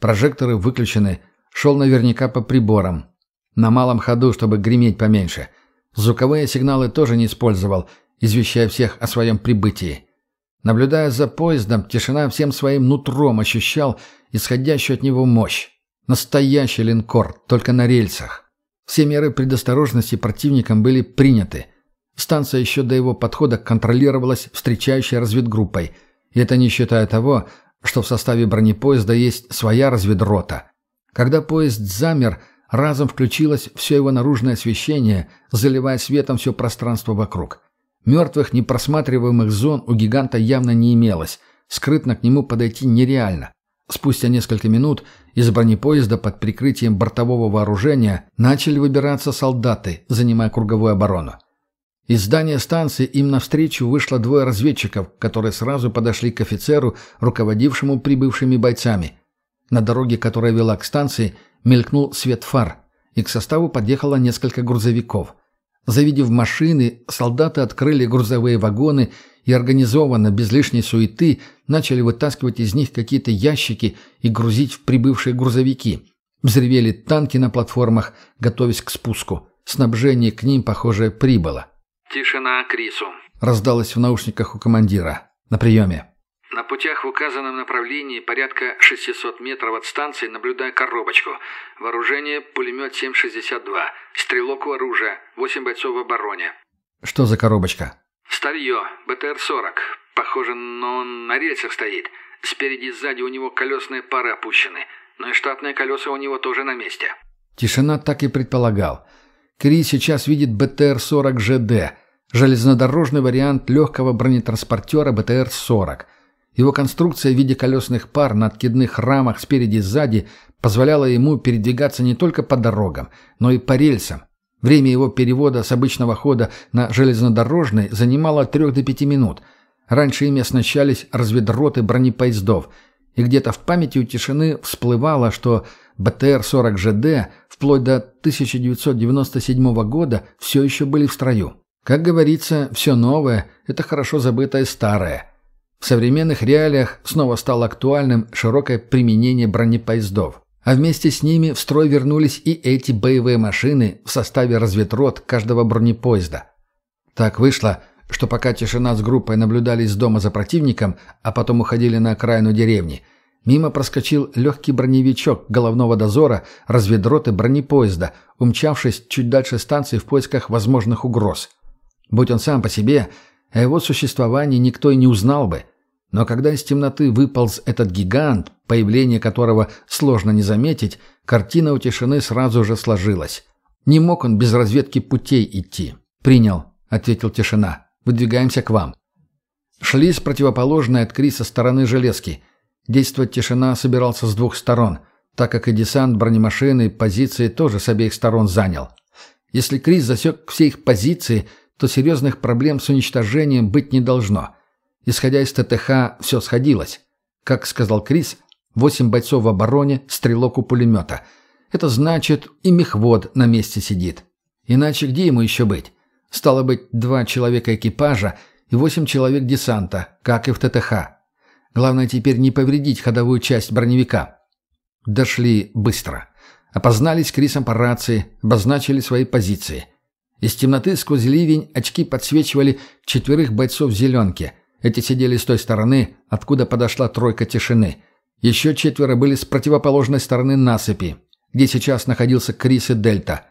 Прожекторы выключены, шел наверняка по приборам. На малом ходу, чтобы греметь поменьше. Звуковые сигналы тоже не использовал, извещая всех о своем прибытии. Наблюдая за поездом, тишина всем своим нутром ощущал исходящую от него мощь. Настоящий линкор, только на рельсах. Все меры предосторожности противникам были приняты. Станция еще до его подхода контролировалась встречающей разведгруппой. И это не считая того, что в составе бронепоезда есть своя разведрота. Когда поезд замер, разом включилось все его наружное освещение, заливая светом все пространство вокруг. Мертвых непросматриваемых зон у гиганта явно не имелось. Скрытно к нему подойти нереально. Спустя несколько минут из бронепоезда под прикрытием бортового вооружения начали выбираться солдаты, занимая круговую оборону. Из здания станции им навстречу вышло двое разведчиков, которые сразу подошли к офицеру, руководившему прибывшими бойцами. На дороге, которая вела к станции, мелькнул свет фар, и к составу подъехало несколько грузовиков. Завидев машины, солдаты открыли грузовые вагоны и организованно, без лишней суеты, начали вытаскивать из них какие-то ящики и грузить в прибывшие грузовики. Взревели танки на платформах, готовясь к спуску. Снабжение к ним, похоже, прибыло. «Тишина Крису», — раздалось в наушниках у командира. «На приеме». На путях в указанном направлении порядка 600 метров от станции наблюдаю коробочку. Вооружение пулемет 7,62. Стрелок у оружия. 8 бойцов в обороне. Что за коробочка? Старье. БТР-40. Похоже, но он на рельсах стоит. Спереди и сзади у него колесные пары опущены. Но и штатные колеса у него тоже на месте. Тишина так и предполагал. Кри сейчас видит БТР-40 ЖД, железнодорожный вариант легкого бронетранспортера БТР-40. Его конструкция в виде колесных пар на откидных рамах спереди и сзади позволяла ему передвигаться не только по дорогам, но и по рельсам. Время его перевода с обычного хода на железнодорожный занимало от 3 до 5 минут. Раньше ими оснащались разведроты бронепоездов, и где-то в памяти у тишины всплывало, что БТР-40 ЖД вплоть до 1997 года все еще были в строю. Как говорится, все новое – это хорошо забытое старое. В современных реалиях снова стало актуальным широкое применение бронепоездов. А вместе с ними в строй вернулись и эти боевые машины в составе разведрот каждого бронепоезда. Так вышло, что пока тишина с группой наблюдали из дома за противником, а потом уходили на окраину деревни – Мимо проскочил легкий броневичок головного дозора разведроты бронепоезда, умчавшись чуть дальше станции в поисках возможных угроз. Будь он сам по себе, о его существовании никто и не узнал бы. Но когда из темноты выполз этот гигант, появление которого сложно не заметить, картина у тишины сразу же сложилась. Не мог он без разведки путей идти. «Принял», — ответил тишина. «Выдвигаемся к вам». Шли с противоположной от Криса стороны железки — Действовать тишина собирался с двух сторон, так как и десант бронемашины позиции тоже с обеих сторон занял. Если Крис засек все их позиции, то серьезных проблем с уничтожением быть не должно. Исходя из ТТХ, все сходилось. Как сказал Крис, восемь бойцов в обороне, стрелок у пулемета. Это значит, и мехвод на месте сидит. Иначе где ему еще быть? Стало быть, два человека экипажа и восемь человек десанта, как и в ТТХ. Главное теперь не повредить ходовую часть броневика. Дошли быстро. Опознались Крисом по рации, обозначили свои позиции. Из темноты сквозь ливень очки подсвечивали четверых бойцов в зеленке. Эти сидели с той стороны, откуда подошла тройка тишины. Еще четверо были с противоположной стороны насыпи, где сейчас находился Крис и Дельта.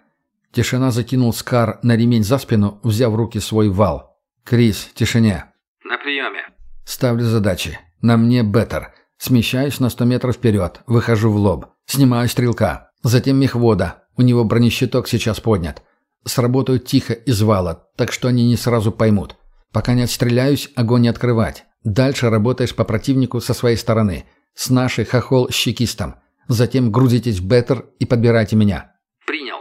Тишина закинул Скар на ремень за спину, взяв в руки свой вал. «Крис, тишине». «На приеме». «Ставлю задачи. На мне беттер. Смещаюсь на сто метров вперед, выхожу в лоб. Снимаю стрелка. Затем мехвода. У него бронещиток сейчас поднят. Сработаю тихо из вала, так что они не сразу поймут. Пока не отстреляюсь, огонь не открывать. Дальше работаешь по противнику со своей стороны. С нашей хохол с чекистом. Затем грузитесь в беттер и подбирайте меня. Принял.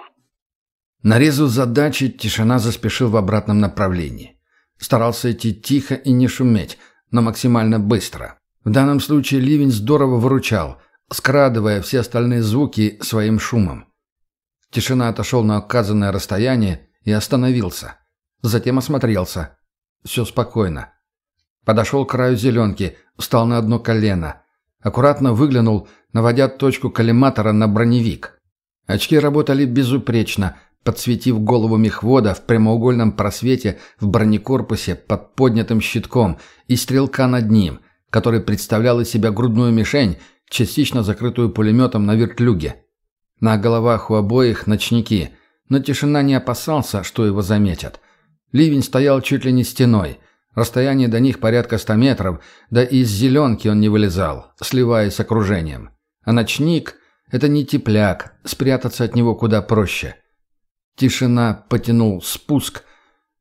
Нарезу задачи, тишина заспешил в обратном направлении. Старался идти тихо и не шуметь, но максимально быстро. В данном случае ливень здорово выручал, скрадывая все остальные звуки своим шумом. Тишина отошел на указанное расстояние и остановился. Затем осмотрелся. Все спокойно. Подошел к краю зеленки, встал на одно колено. Аккуратно выглянул, наводя точку коллиматора на броневик. Очки работали безупречно, подсветив голову мехвода в прямоугольном просвете в бронекорпусе под поднятым щитком и стрелка над ним, который представлял из себя грудную мишень, частично закрытую пулеметом на вертлюге. На головах у обоих ночники, но тишина не опасался, что его заметят. Ливень стоял чуть ли не стеной. Расстояние до них порядка ста метров, да и из зеленки он не вылезал, сливаясь с окружением. А ночник — это не тепляк, спрятаться от него куда проще — Тишина потянул спуск,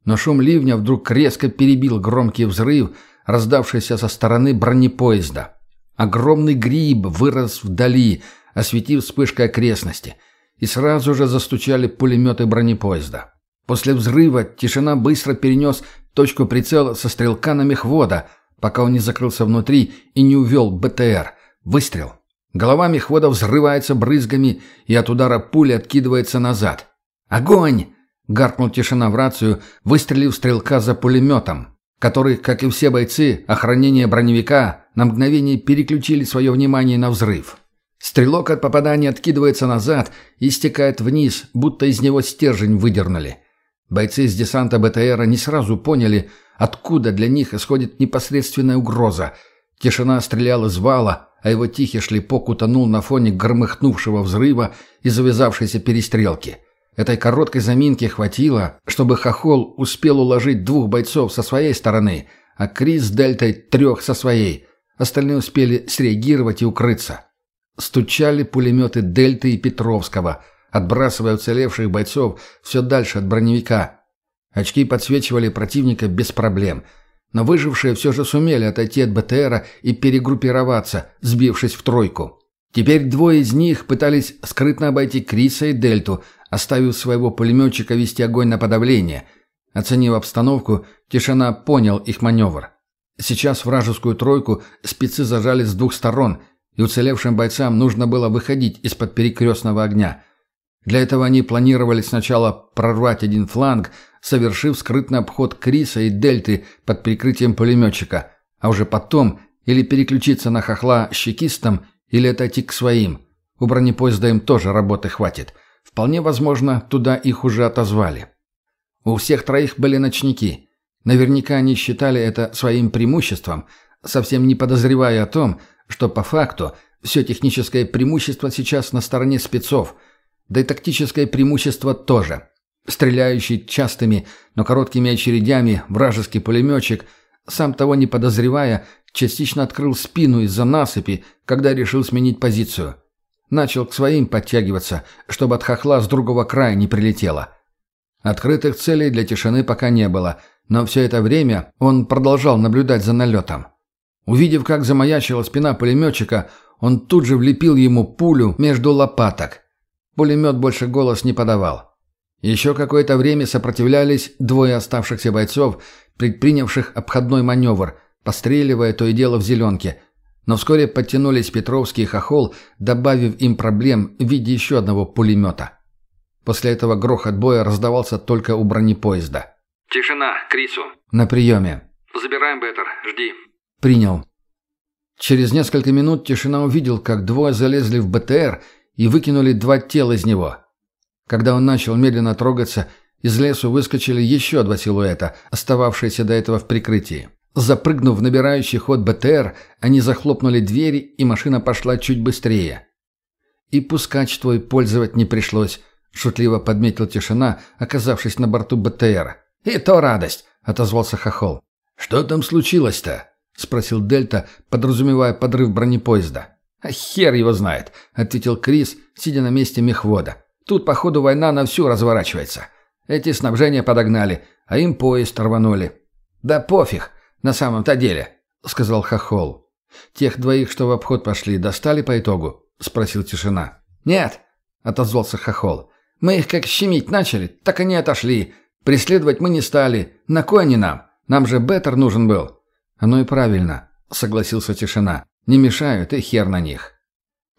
но шум ливня вдруг резко перебил громкий взрыв, раздавшийся со стороны бронепоезда. Огромный гриб вырос вдали, осветив вспышкой окрестности, и сразу же застучали пулеметы бронепоезда. После взрыва тишина быстро перенес точку прицела со стрелка на мехвода, пока он не закрылся внутри и не увел БТР. Выстрел. Голова мехвода взрывается брызгами и от удара пули откидывается назад. «Огонь!» — гаркнул тишина в рацию, выстрелив стрелка за пулеметом, который, как и все бойцы охранения броневика, на мгновение переключили свое внимание на взрыв. Стрелок от попадания откидывается назад и стекает вниз, будто из него стержень выдернули. Бойцы из десанта БТРа не сразу поняли, откуда для них исходит непосредственная угроза. Тишина стрелял из вала, а его тихий шлепок утонул на фоне громыхнувшего взрыва и завязавшейся перестрелки. Этой короткой заминки хватило, чтобы Хохол успел уложить двух бойцов со своей стороны, а Крис с Дельтой трех со своей. Остальные успели среагировать и укрыться. Стучали пулеметы Дельты и Петровского, отбрасывая уцелевших бойцов все дальше от броневика. Очки подсвечивали противника без проблем, но выжившие все же сумели отойти от БТРа и перегруппироваться, сбившись в тройку. Теперь двое из них пытались скрытно обойти Криса и Дельту, оставив своего пулеметчика вести огонь на подавление. Оценив обстановку, Тишина понял их маневр. Сейчас вражескую тройку спецы зажали с двух сторон, и уцелевшим бойцам нужно было выходить из-под перекрестного огня. Для этого они планировали сначала прорвать один фланг, совершив скрытный обход Криса и Дельты под прикрытием пулеметчика, а уже потом или переключиться на хохла с чекистом, или отойти к своим. У бронепоезда им тоже работы хватит. Вполне возможно, туда их уже отозвали. У всех троих были ночники. Наверняка они считали это своим преимуществом, совсем не подозревая о том, что по факту все техническое преимущество сейчас на стороне спецов, да и тактическое преимущество тоже. Стреляющий частыми, но короткими очередями вражеский пулеметчик, сам того не подозревая, частично открыл спину из-за насыпи, когда решил сменить позицию. Начал к своим подтягиваться, чтобы от хохла с другого края не прилетело. Открытых целей для тишины пока не было, но все это время он продолжал наблюдать за налетом. Увидев, как замаячила спина пулеметчика, он тут же влепил ему пулю между лопаток. Пулемет больше голос не подавал. Еще какое-то время сопротивлялись двое оставшихся бойцов, предпринявших обходной маневр, постреливая то и дело в зеленке. Но вскоре подтянулись Петровский и Хохол, добавив им проблем в виде еще одного пулемета. После этого грохот боя раздавался только у бронепоезда. «Тишина, Крису». «На приеме». «Забираем Беттер, жди». «Принял». Через несколько минут Тишина увидел, как двое залезли в БТР и выкинули два тела из него. Когда он начал медленно трогаться, из лесу выскочили еще два силуэта, остававшиеся до этого в прикрытии. Запрыгнув в набирающий ход БТР, они захлопнули двери, и машина пошла чуть быстрее. «И пускач твой пользовать не пришлось», — шутливо подметил тишина, оказавшись на борту БТР. «И то радость», — отозвался Хохол. «Что там случилось-то?» — спросил Дельта, подразумевая подрыв бронепоезда. «А хер его знает», — ответил Крис, сидя на месте мехвода. «Тут, походу, война на всю разворачивается. Эти снабжения подогнали, а им поезд рванули». «Да пофиг, на самом-то деле», — сказал Хохол. «Тех двоих, что в обход пошли, достали по итогу?» — спросил Тишина. «Нет», — отозвался Хохол. «Мы их как щемить начали, так они отошли. Преследовать мы не стали. На кой они нам? Нам же Беттер нужен был». «Оно и правильно», — согласился Тишина. «Не мешают, и хер на них».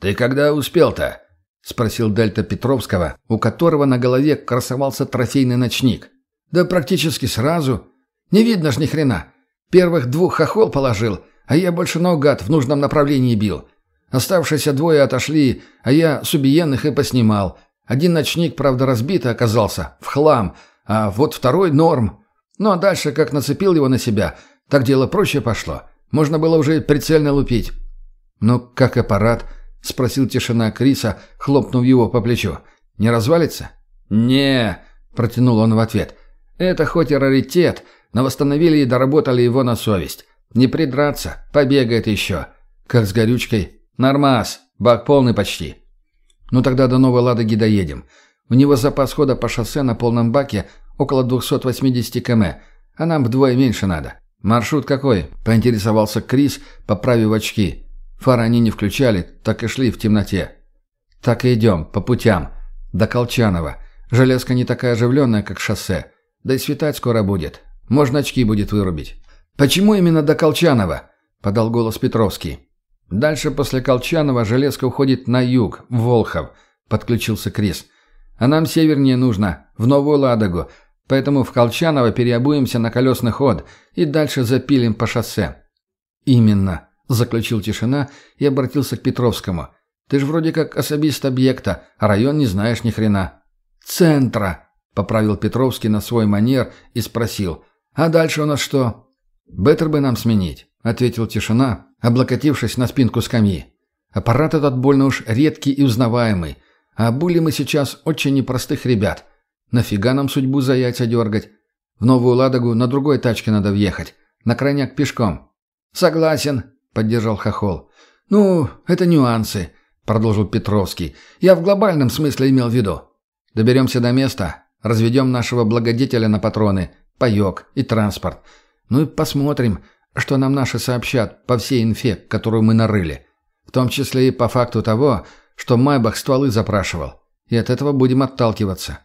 «Ты когда успел-то?» — спросил Дельта Петровского, у которого на голове красовался трофейный ночник. «Да практически сразу. Не видно ж ни хрена. Первых двух хохол положил, а я больше наугад в нужном направлении бил. Оставшиеся двое отошли, а я с убиенных и поснимал. Один ночник, правда, разбитый оказался, в хлам, а вот второй норм. Ну а дальше, как нацепил его на себя, так дело проще пошло. Можно было уже прицельно лупить. «Ну, как аппарат?» — спросил тишина Криса, хлопнув его по плечу. «Не развалится?» «Не», — протянул он в ответ. «Это хоть и раритет, но восстановили и доработали его на совесть. Не придраться, побегает еще. Как с горючкой. Нормас, бак полный почти». «Ну тогда до Новой Ладоги доедем. У него запас хода по шоссе на полном баке около 280 км, а нам вдвое меньше надо. «Маршрут какой?» – поинтересовался Крис, поправив очки. Фары они не включали, так и шли в темноте. «Так и идем, по путям. До Колчанова. Железка не такая оживленная, как шоссе. Да и светать скоро будет. Можно очки будет вырубить». «Почему именно до Колчанова?» – подал голос Петровский. «Дальше после Колчанова железка уходит на юг, в Волхов», – подключился Крис. «А нам севернее нужно, в Новую Ладогу, Поэтому в Колчаново переобуемся на колесный ход и дальше запилим по шоссе». «Именно», — заключил тишина и обратился к Петровскому. «Ты же вроде как особист объекта, а район не знаешь ни хрена». «Центра», — поправил Петровский на свой манер и спросил. «А дальше у нас что?» «Беттер бы нам сменить», — ответил тишина, облокотившись на спинку скамьи. Аппарат этот больно уж редкий и узнаваемый. А були мы сейчас очень непростых ребят. Нафига нам судьбу за яйца дергать? В Новую Ладогу на другой тачке надо въехать. На крайняк пешком. Согласен, поддержал Хохол. Ну, это нюансы, продолжил Петровский. Я в глобальном смысле имел в виду. Доберемся до места, разведем нашего благодетеля на патроны, паек и транспорт. Ну и посмотрим, что нам наши сообщат по всей инфе, которую мы нарыли. В том числе и по факту того, что Майбах стволы запрашивал. И от этого будем отталкиваться.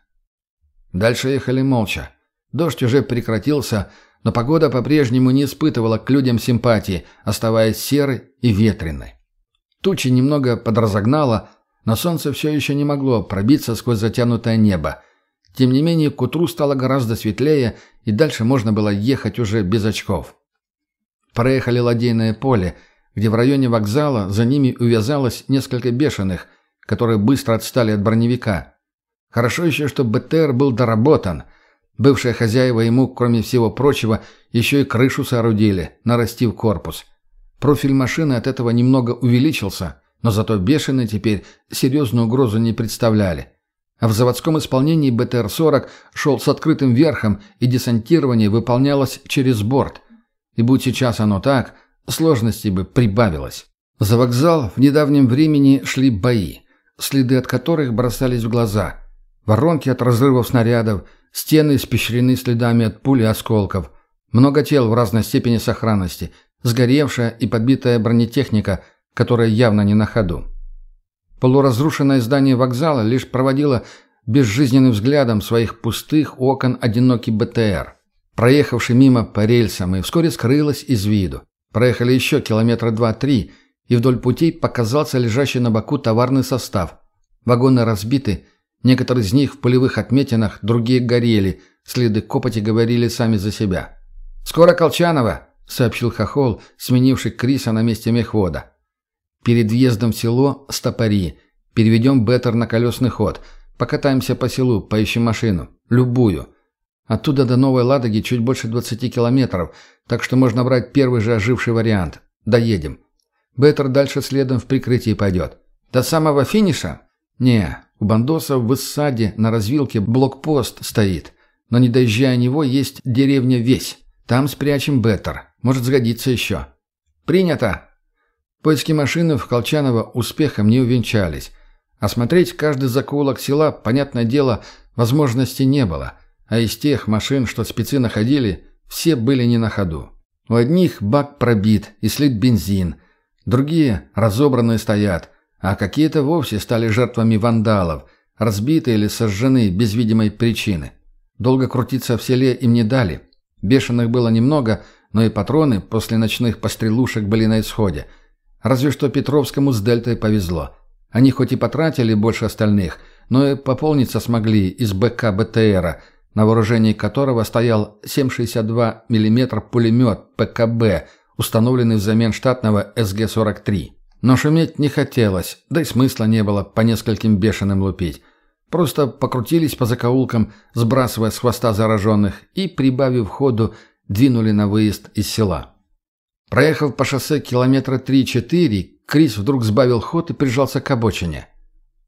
Дальше ехали молча. Дождь уже прекратился, но погода по-прежнему не испытывала к людям симпатии, оставаясь серой и ветреной. Тучи немного подразогнало, но солнце все еще не могло пробиться сквозь затянутое небо. Тем не менее, к утру стало гораздо светлее, и дальше можно было ехать уже без очков. Проехали ладейное поле, где в районе вокзала за ними увязалось несколько бешеных, которые быстро отстали от броневика. Хорошо еще, что БТР был доработан. Бывшие хозяева ему, кроме всего прочего, еще и крышу соорудили, нарастив корпус. Профиль машины от этого немного увеличился, но зато бешеные теперь серьезную угрозу не представляли. А в заводском исполнении БТР-40 шел с открытым верхом, и десантирование выполнялось через борт – и будь сейчас оно так, сложностей бы прибавилось. За вокзал в недавнем времени шли бои, следы от которых бросались в глаза. Воронки от разрывов снарядов, стены испещрены следами от пули и осколков. Много тел в разной степени сохранности, сгоревшая и подбитая бронетехника, которая явно не на ходу. Полуразрушенное здание вокзала лишь проводило безжизненным взглядом своих пустых окон одинокий БТР – проехавший мимо по рельсам, и вскоре скрылась из виду. Проехали еще километра два-три, и вдоль путей показался лежащий на боку товарный состав. Вагоны разбиты, некоторые из них в полевых отметинах, другие горели, следы копоти говорили сами за себя. «Скоро Колчанова!» — сообщил Хохол, сменивший Криса на месте мехвода. «Перед въездом в село стопори. Переведем Беттер на колесный ход. Покатаемся по селу, поищем машину. Любую. Оттуда до Новой Ладоги чуть больше 20 километров, так что можно брать первый же оживший вариант. Доедем. Беттер дальше следом в прикрытии пойдет. До самого финиша? Не, у бандосов в Иссаде на развилке блокпост стоит. Но не доезжая него, есть деревня Весь. Там спрячем Беттер. Может сгодиться еще. Принято. Поиски машины в Колчаново успехом не увенчались. Осмотреть каждый закоулок села, понятное дело, возможности не было – а из тех машин, что спецы находили, все были не на ходу. У одних бак пробит и слит бензин, другие разобранные стоят, а какие-то вовсе стали жертвами вандалов, разбиты или сожжены без видимой причины. Долго крутиться в селе им не дали. Бешеных было немного, но и патроны после ночных пострелушек были на исходе. Разве что Петровскому с Дельтой повезло. Они хоть и потратили больше остальных, но и пополниться смогли из БК БТРа – на вооружении которого стоял 7,62 мм пулемет ПКБ, установленный взамен штатного СГ-43. Но шуметь не хотелось, да и смысла не было по нескольким бешеным лупить. Просто покрутились по закоулкам, сбрасывая с хвоста зараженных, и, прибавив ходу, двинули на выезд из села. Проехав по шоссе километра 3-4, Крис вдруг сбавил ход и прижался к обочине.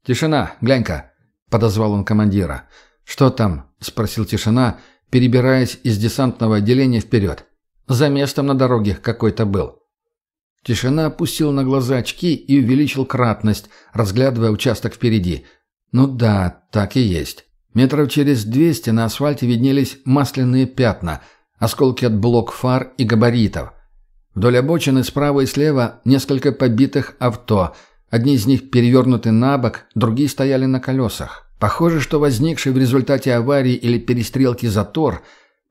«Тишина, глянь-ка!» — подозвал он командира. «Что там?» — спросил тишина, перебираясь из десантного отделения вперед. «За местом на дороге какой-то был». Тишина опустил на глаза очки и увеличил кратность, разглядывая участок впереди. «Ну да, так и есть». Метров через двести на асфальте виднелись масляные пятна, осколки от блок фар и габаритов. Вдоль обочины справа и слева несколько побитых авто. Одни из них перевернуты на бок, другие стояли на колесах. Похоже, что возникший в результате аварии или перестрелки затор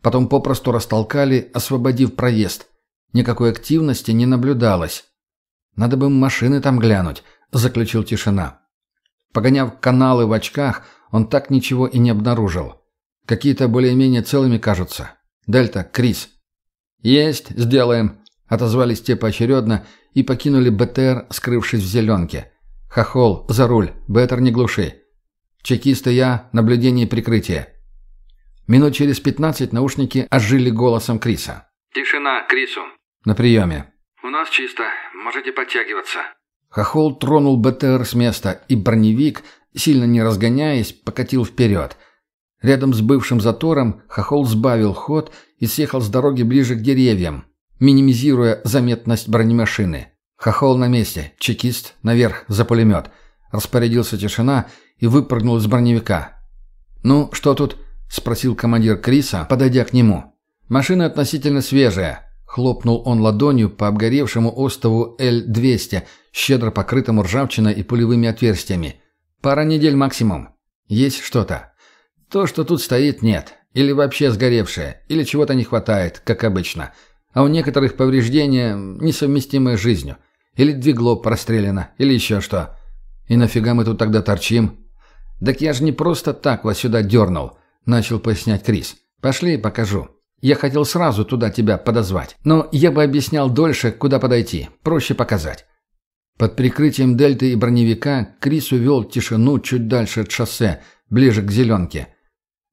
потом попросту растолкали, освободив проезд. Никакой активности не наблюдалось. «Надо бы машины там глянуть», — заключил тишина. Погоняв каналы в очках, он так ничего и не обнаружил. Какие-то более-менее целыми кажутся. «Дельта, Крис». «Есть, сделаем», — отозвались те поочередно и покинули БТР, скрывшись в зеленке. «Хохол, за руль, БТР не глуши». Чекисты я, наблюдение и прикрытие. Минут через пятнадцать наушники ожили голосом Криса. «Тишина, Крису». «На приеме». «У нас чисто. Можете подтягиваться». Хохол тронул БТР с места, и броневик, сильно не разгоняясь, покатил вперед. Рядом с бывшим затором Хохол сбавил ход и съехал с дороги ближе к деревьям, минимизируя заметность бронемашины. Хохол на месте, чекист наверх за пулемет. Распорядился тишина и выпрыгнул из броневика. «Ну, что тут?» – спросил командир Криса, подойдя к нему. «Машина относительно свежая. Хлопнул он ладонью по обгоревшему остову Л-200, щедро покрытому ржавчиной и пулевыми отверстиями. Пара недель максимум. Есть что-то. То, что тут стоит, нет. Или вообще сгоревшее, или чего-то не хватает, как обычно. А у некоторых повреждения, несовместимые с жизнью. Или двигло прострелено, или еще что. И нафига мы тут тогда торчим? «Так я же не просто так вас сюда дернул», — начал пояснять Крис. «Пошли, покажу». Я хотел сразу туда тебя подозвать, но я бы объяснял дольше, куда подойти. Проще показать». Под прикрытием дельты и броневика Крис увел тишину чуть дальше от шоссе, ближе к зеленке.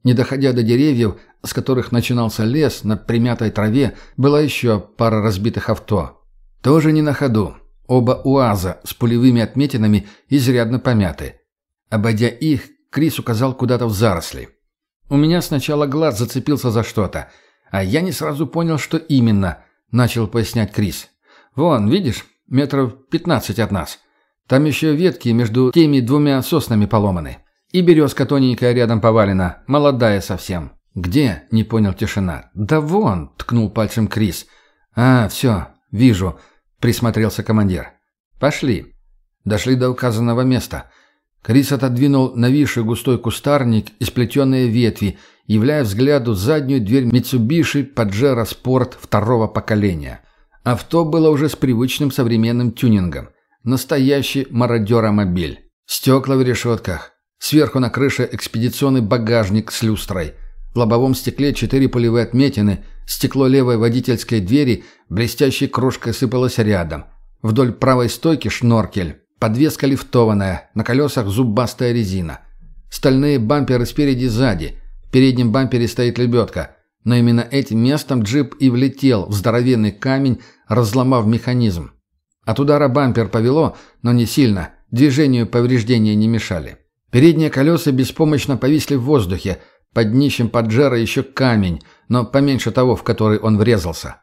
Не доходя до деревьев, с которых начинался лес, на примятой траве была еще пара разбитых авто. Тоже не на ходу. Оба УАЗа с пулевыми отметинами изрядно помяты. Обойдя их, Крис указал куда-то в заросли. У меня сначала глаз зацепился за что-то – «А я не сразу понял, что именно», — начал пояснять Крис. «Вон, видишь, метров пятнадцать от нас. Там еще ветки между теми двумя соснами поломаны. И березка тоненькая рядом повалена, молодая совсем». «Где?» — не понял тишина. «Да вон!» — ткнул пальцем Крис. «А, все, вижу», — присмотрелся командир. «Пошли». Дошли до указанного места. Крис отодвинул нависший густой кустарник и сплетенные ветви являя взгляду заднюю дверь Mitsubishi Pajero Sport второго поколения. Авто было уже с привычным современным тюнингом. Настоящий мародеромобиль. Стекла в решетках. Сверху на крыше экспедиционный багажник с люстрой. В лобовом стекле четыре пулевые отметины. Стекло левой водительской двери блестящей крошкой сыпалось рядом. Вдоль правой стойки шноркель. Подвеска лифтованная. На колесах зубастая резина. Стальные бамперы спереди и сзади. В переднем бампере стоит лебедка. Но именно этим местом джип и влетел в здоровенный камень, разломав механизм. От удара бампер повело, но не сильно. Движению повреждения не мешали. Передние колеса беспомощно повисли в воздухе. Под днищем поджера еще камень, но поменьше того, в который он врезался.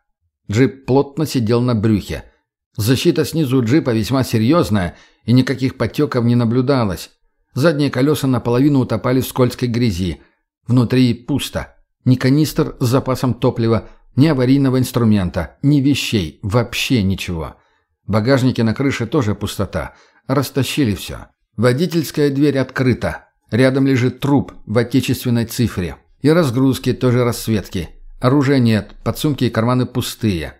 Джип плотно сидел на брюхе. Защита снизу джипа весьма серьезная, и никаких потеков не наблюдалось. Задние колеса наполовину утопали в скользкой грязи. Внутри пусто. Ни канистр с запасом топлива, ни аварийного инструмента, ни вещей, вообще ничего. Багажники на крыше тоже пустота. Растащили все. Водительская дверь открыта. Рядом лежит труп в отечественной цифре. И разгрузки тоже расцветки. Оружия нет, подсумки и карманы пустые.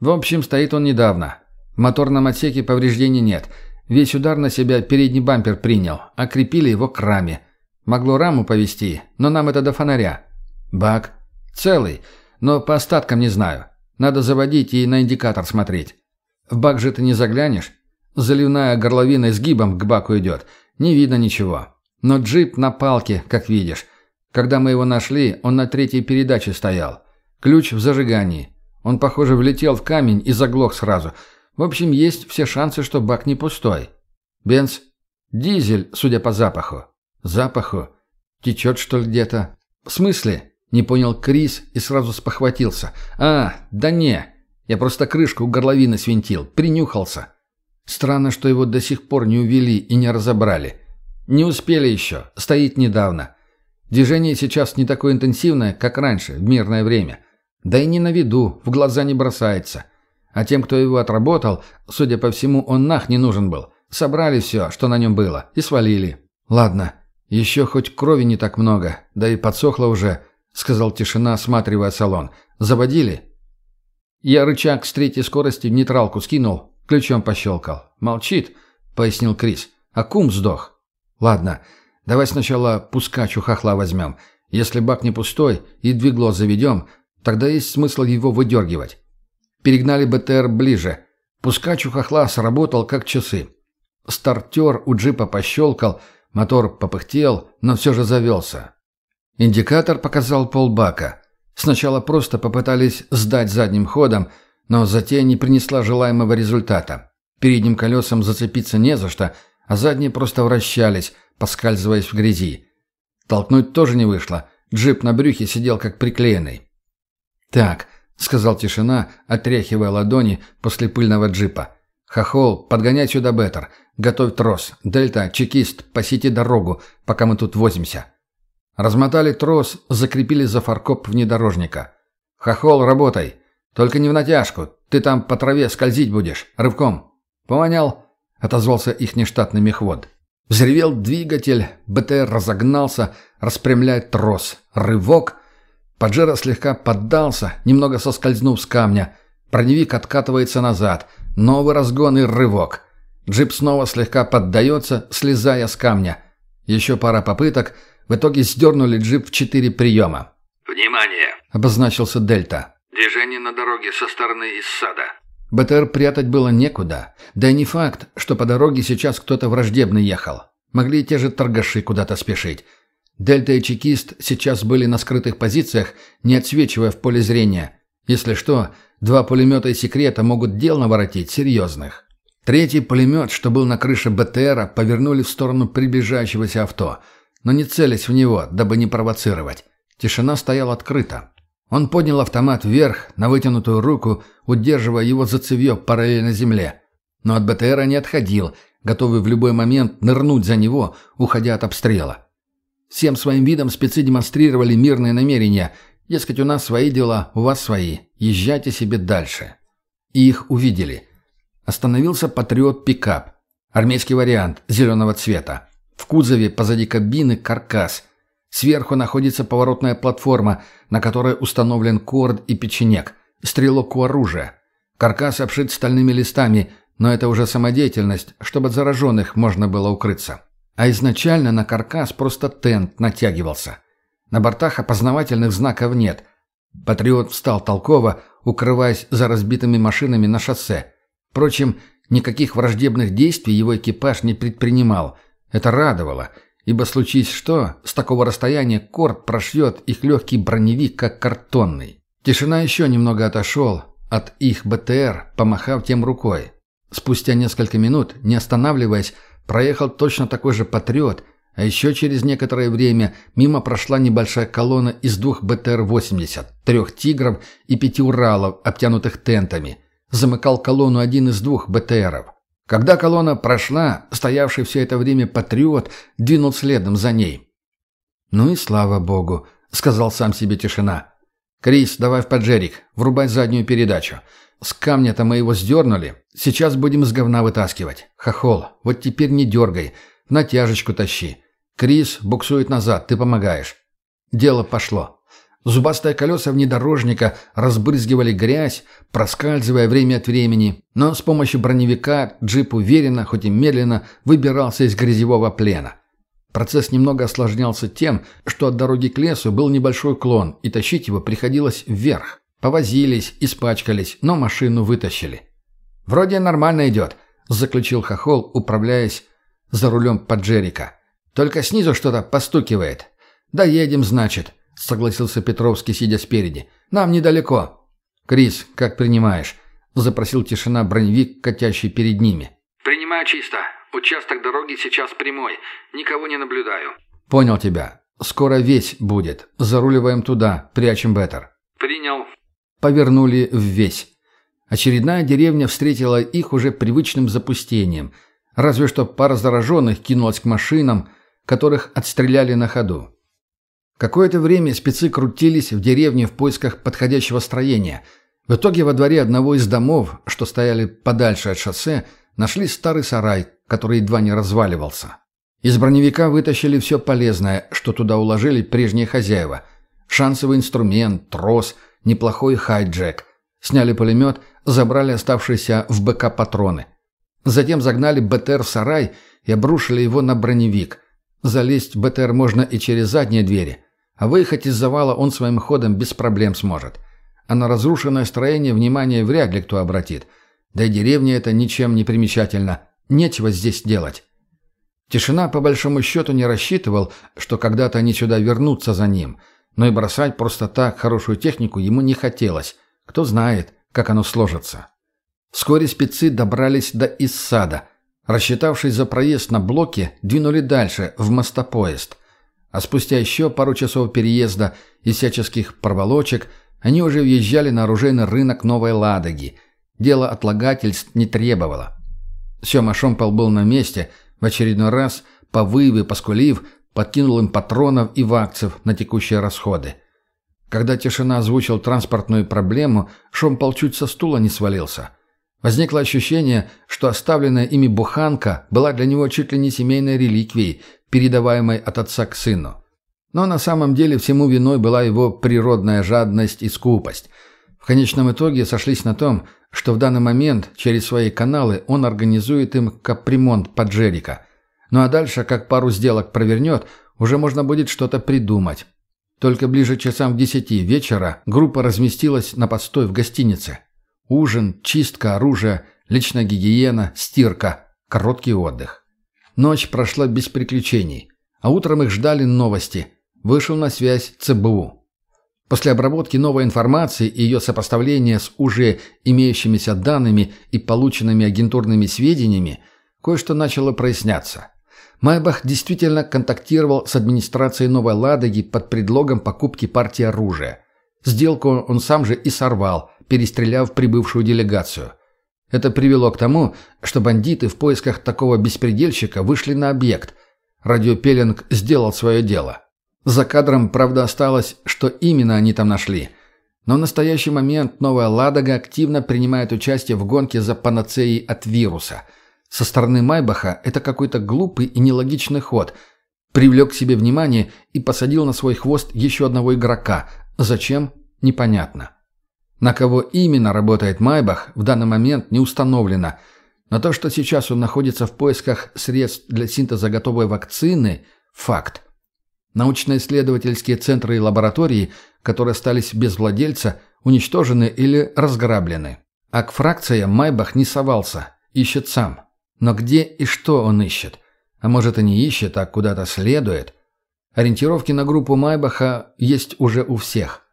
В общем, стоит он недавно. В моторном отсеке повреждений нет. Весь удар на себя передний бампер принял. Окрепили его к раме. Могло раму повести, но нам это до фонаря. Бак. Целый, но по остаткам не знаю. Надо заводить и на индикатор смотреть. В бак же ты не заглянешь. Заливная горловина изгибом к баку идет. Не видно ничего. Но джип на палке, как видишь. Когда мы его нашли, он на третьей передаче стоял. Ключ в зажигании. Он, похоже, влетел в камень и заглох сразу. В общем, есть все шансы, что бак не пустой. Бенц. Дизель, судя по запаху. Запаху? Течет, что ли, где-то? В смысле? Не понял Крис и сразу спохватился. А, да не. Я просто крышку у горловины свинтил. Принюхался. Странно, что его до сих пор не увели и не разобрали. Не успели еще. Стоит недавно. Движение сейчас не такое интенсивное, как раньше, в мирное время. Да и не на виду, в глаза не бросается. А тем, кто его отработал, судя по всему, он нах не нужен был. Собрали все, что на нем было, и свалили. Ладно, «Еще хоть крови не так много, да и подсохло уже», — сказал тишина, осматривая салон. «Заводили?» Я рычаг с третьей скорости в нейтралку скинул, ключом пощелкал. «Молчит», — пояснил Крис. «А кум сдох». «Ладно, давай сначала пускач у хохла возьмем. Если бак не пустой и двигло заведем, тогда есть смысл его выдергивать». Перегнали БТР ближе. Пускач у хохла сработал как часы. Стартер у джипа пощелкал — Мотор попыхтел, но все же завелся. Индикатор показал полбака. Сначала просто попытались сдать задним ходом, Но затея не принесла желаемого результата. Передним колесам зацепиться не за что, а задние просто вращались, поскальзываясь в грязи. Толкнуть тоже не вышло. Джип на брюхе сидел как приклеенный. «Так», — сказал тишина, отряхивая ладони после пыльного джипа. «Хохол, подгоняй сюда Беттер. Готовь трос. Дельта, чекист, пасите дорогу, пока мы тут возимся». Размотали трос, закрепили за фаркоп внедорожника. «Хохол, работай. Только не в натяжку. Ты там по траве скользить будешь. Рывком». «Понял», — отозвался их нештатный мехвод. Взревел двигатель, БТР разогнался, распрямляя трос. Рывок. Паджеро слегка поддался, немного соскользнув с камня. Броневик откатывается назад. Новый разгон и рывок. Джип снова слегка поддается, слезая с камня. Еще пара попыток. В итоге сдернули джип в четыре приема. «Внимание!» — обозначился Дельта. «Движение на дороге со стороны из сада. БТР прятать было некуда. Да и не факт, что по дороге сейчас кто-то враждебный ехал. Могли те же торгаши куда-то спешить. Дельта и чекист сейчас были на скрытых позициях, не отсвечивая в поле зрения. Если что, два пулемета и секрета могут дел наворотить серьезных. Третий пулемет, что был на крыше БТРа, повернули в сторону приближающегося авто, но не целясь в него, дабы не провоцировать. Тишина стояла открыта. Он поднял автомат вверх, на вытянутую руку, удерживая его за цевье параллельно земле. Но от БТРа не отходил, готовый в любой момент нырнуть за него, уходя от обстрела. Всем своим видом спецы демонстрировали мирные намерения. Дескать, у нас свои дела, у вас свои. Езжайте себе дальше. И их увидели. Остановился «Патриот-пикап». Армейский вариант, зеленого цвета. В кузове позади кабины каркас. Сверху находится поворотная платформа, на которой установлен корд и печенек, стрелок у оружия. Каркас обшит стальными листами, но это уже самодеятельность, чтобы от зараженных можно было укрыться. А изначально на каркас просто тент натягивался. На бортах опознавательных знаков нет. Патриот встал толково, укрываясь за разбитыми машинами на шоссе. Впрочем, никаких враждебных действий его экипаж не предпринимал. Это радовало – ибо случись что, с такого расстояния корт прошьет их легкий броневик, как картонный. Тишина еще немного отошел от их БТР, помахав тем рукой. Спустя несколько минут, не останавливаясь, проехал точно такой же «Патриот», а еще через некоторое время мимо прошла небольшая колонна из двух БТР-80, трех «Тигров» и пяти «Уралов», обтянутых тентами. Замыкал колонну один из двух БТРов. Когда колонна прошла, стоявший все это время патриот двинул следом за ней. «Ну и слава богу», — сказал сам себе тишина. «Крис, давай в поджерик, врубай заднюю передачу. С камня-то мы его сдернули. Сейчас будем с говна вытаскивать. Хохол, вот теперь не дергай, натяжечку тащи. Крис буксует назад, ты помогаешь». Дело пошло. Зубастые колеса внедорожника разбрызгивали грязь, проскальзывая время от времени, но с помощью броневика джип уверенно, хоть и медленно, выбирался из грязевого плена. Процесс немного осложнялся тем, что от дороги к лесу был небольшой клон, и тащить его приходилось вверх. Повозились, испачкались, но машину вытащили. «Вроде нормально идет», — заключил Хохол, управляясь за рулем Паджерика. «Только снизу что-то постукивает. Доедем, значит». — согласился Петровский, сидя спереди. «Нам недалеко». «Крис, как принимаешь?» — запросил тишина броневик, катящий перед ними. «Принимаю чисто. Участок дороги сейчас прямой. Никого не наблюдаю». «Понял тебя. Скоро весь будет. Заруливаем туда, прячем Беттер». «Принял». Повернули в весь. Очередная деревня встретила их уже привычным запустением. Разве что пара зараженных кинулась к машинам, которых отстреляли на ходу. Какое-то время спецы крутились в деревне в поисках подходящего строения. В итоге во дворе одного из домов, что стояли подальше от шоссе, нашли старый сарай, который едва не разваливался. Из броневика вытащили все полезное, что туда уложили прежние хозяева. Шансовый инструмент, трос, неплохой хайджек. Сняли пулемет, забрали оставшиеся в БК патроны. Затем загнали БТР в сарай и обрушили его на броневик. Залезть в БТР можно и через задние двери – а выехать из завала он своим ходом без проблем сможет. А на разрушенное строение внимание вряд ли кто обратит. Да и деревня это ничем не примечательна. Нечего здесь делать. Тишина, по большому счету, не рассчитывал, что когда-то они сюда вернутся за ним. Но и бросать просто так хорошую технику ему не хотелось. Кто знает, как оно сложится. Вскоре спецы добрались до Иссада. Рассчитавшись за проезд на блоке, двинули дальше, в мостопоезд. А спустя еще пару часов переезда и всяческих проволочек они уже въезжали на оружейный рынок Новой Ладоги. Дело отлагательств не требовало. Сема Шомпол был на месте, в очередной раз, повыв и поскулив, подкинул им патронов и вакцев на текущие расходы. Когда тишина озвучил транспортную проблему, Шомпол чуть со стула не свалился. Возникло ощущение, что оставленная ими буханка была для него чуть ли не семейной реликвией, передаваемой от отца к сыну. Но на самом деле всему виной была его природная жадность и скупость. В конечном итоге сошлись на том, что в данный момент через свои каналы он организует им капремонт под Джерика. Ну а дальше, как пару сделок провернет, уже можно будет что-то придумать. Только ближе часам к десяти вечера группа разместилась на подстой в гостинице. Ужин, чистка оружия, личная гигиена, стирка, короткий отдых. Ночь прошла без приключений, а утром их ждали новости. Вышел на связь ЦБУ. После обработки новой информации и ее сопоставления с уже имеющимися данными и полученными агентурными сведениями, кое-что начало проясняться. Майбах действительно контактировал с администрацией Новой Ладоги под предлогом покупки партии оружия. Сделку он сам же и сорвал, перестреляв прибывшую делегацию. Это привело к тому, что бандиты в поисках такого беспредельщика вышли на объект. Радиопеллинг сделал свое дело. За кадром, правда, осталось, что именно они там нашли. Но в настоящий момент Новая Ладога активно принимает участие в гонке за панацеей от вируса. Со стороны Майбаха это какой-то глупый и нелогичный ход. Привлек к себе внимание и посадил на свой хвост еще одного игрока. Зачем? Непонятно. На кого именно работает Майбах, в данный момент не установлено. Но то, что сейчас он находится в поисках средств для синтеза готовой вакцины – факт. Научно-исследовательские центры и лаборатории, которые остались без владельца, уничтожены или разграблены. А к фракциям Майбах не совался, ищет сам. Но где и что он ищет? А может и не ищет, а куда-то следует? Ориентировки на группу Майбаха есть уже у всех.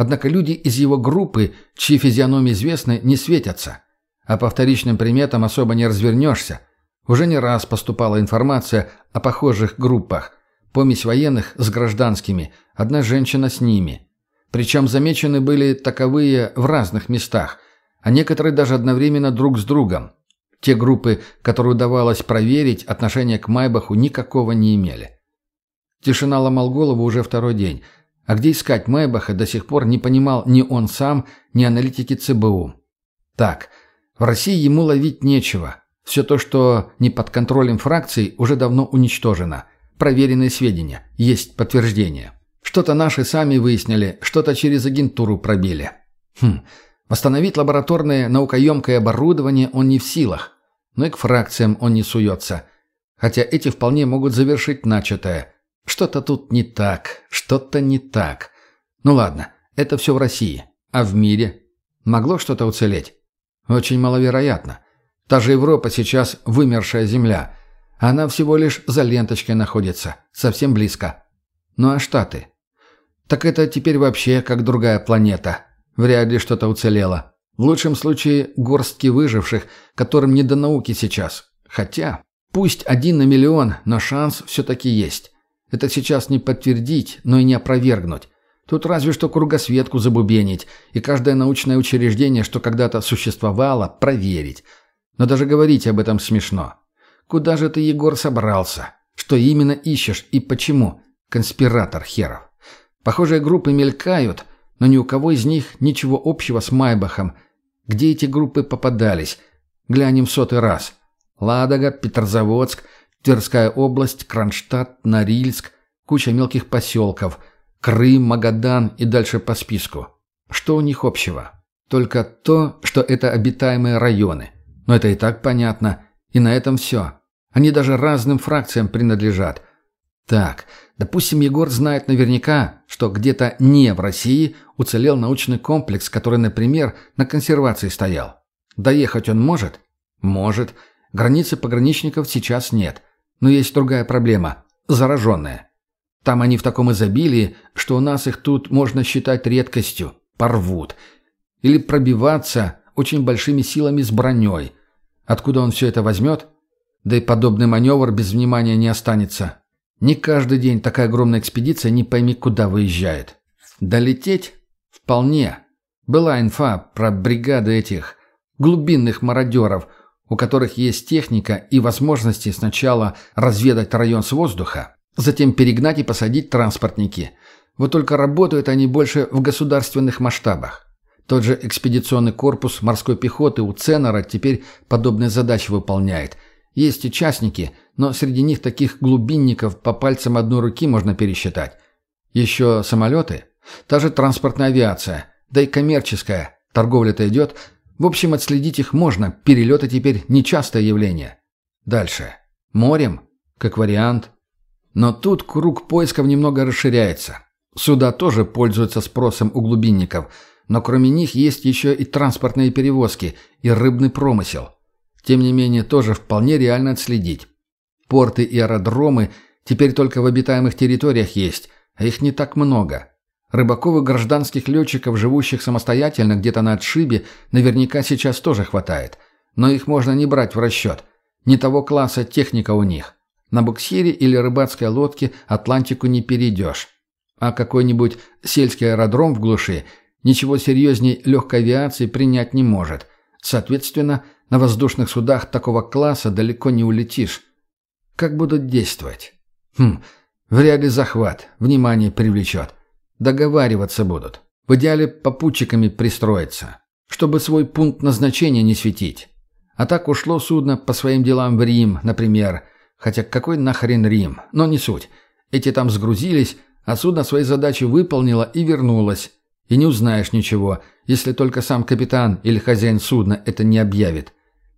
Однако люди из его группы, чьи физиономии известны, не светятся. А по вторичным приметам особо не развернешься. Уже не раз поступала информация о похожих группах. Помесь военных с гражданскими, одна женщина с ними. Причем замечены были таковые в разных местах, а некоторые даже одновременно друг с другом. Те группы, которые удавалось проверить, отношения к Майбаху никакого не имели. Тишина ломал голову уже второй день, а где искать Майбаха до сих пор не понимал ни он сам, ни аналитики ЦБУ. Так, в России ему ловить нечего. Все то, что не под контролем фракций, уже давно уничтожено – проверенные сведения, есть подтверждение. Что-то наши сами выяснили, что-то через агентуру пробили. Хм, восстановить лабораторное наукоемкое оборудование он не в силах, но и к фракциям он не суется. Хотя эти вполне могут завершить начатое. Что-то тут не так, что-то не так. Ну ладно, это все в России. А в мире? Могло что-то уцелеть? Очень маловероятно. Та же Европа сейчас вымершая земля – она всего лишь за ленточкой находится, совсем близко. Ну а Штаты? Так это теперь вообще как другая планета. Вряд ли что-то уцелело. В лучшем случае горстки выживших, которым не до науки сейчас. Хотя, пусть один на миллион, но шанс все-таки есть. Это сейчас не подтвердить, но и не опровергнуть. Тут разве что кругосветку забубенить, и каждое научное учреждение, что когда-то существовало, проверить. Но даже говорить об этом смешно. Куда же ты, Егор, собрался? Что именно ищешь и почему? Конспиратор херов. Похожие группы мелькают, но ни у кого из них ничего общего с Майбахом. Где эти группы попадались? Глянем сотый раз. Ладога, Петрозаводск, Тверская область, Кронштадт, Норильск, куча мелких поселков, Крым, Магадан и дальше по списку. Что у них общего? Только то, что это обитаемые районы. Но это и так понятно. И на этом все. Они даже разным фракциям принадлежат. Так, допустим, Егор знает наверняка, что где-то не в России уцелел научный комплекс, который, например, на консервации стоял. Доехать он может? Может. Границы пограничников сейчас нет. Но есть другая проблема – зараженные. Там они в таком изобилии, что у нас их тут можно считать редкостью. Порвут. Или пробиваться очень большими силами с броней. Откуда он все это возьмет? Да и подобный маневр без внимания не останется. Не каждый день такая огромная экспедиция не пойми куда выезжает. Долететь? Вполне. Была инфа про бригады этих глубинных мародеров, у которых есть техника и возможности сначала разведать район с воздуха, затем перегнать и посадить транспортники. Вот только работают они больше в государственных масштабах. Тот же экспедиционный корпус морской пехоты у Ценора теперь подобные задачи выполняет. Есть участники, но среди них таких глубинников по пальцам одной руки можно пересчитать. Еще самолеты, та же транспортная авиация, да и коммерческая, торговля-то идет. В общем, отследить их можно, перелеты теперь нечастое явление. Дальше. Морем, как вариант. Но тут круг поисков немного расширяется. Суда тоже пользуются спросом у глубинников, но кроме них есть еще и транспортные перевозки, и рыбный промысел. Тем не менее, тоже вполне реально отследить. Порты и аэродромы теперь только в обитаемых территориях есть, а их не так много. Рыбаков и гражданских летчиков, живущих самостоятельно где-то на отшибе, наверняка сейчас тоже хватает. Но их можно не брать в расчет. Не того класса техника у них. На буксире или рыбацкой лодке Атлантику не перейдешь. А какой-нибудь сельский аэродром в глуши ничего серьезней легкой авиации принять не может. Соответственно, на воздушных судах такого класса далеко не улетишь. Как будут действовать? Хм, вряд ли захват, внимание привлечет. Договариваться будут. В идеале попутчиками пристроиться, чтобы свой пункт назначения не светить. А так ушло судно по своим делам в Рим, например. Хотя какой нахрен Рим? Но не суть. Эти там сгрузились, а судно свои задачи выполнило и вернулось. И не узнаешь ничего, если только сам капитан или хозяин судна это не объявит.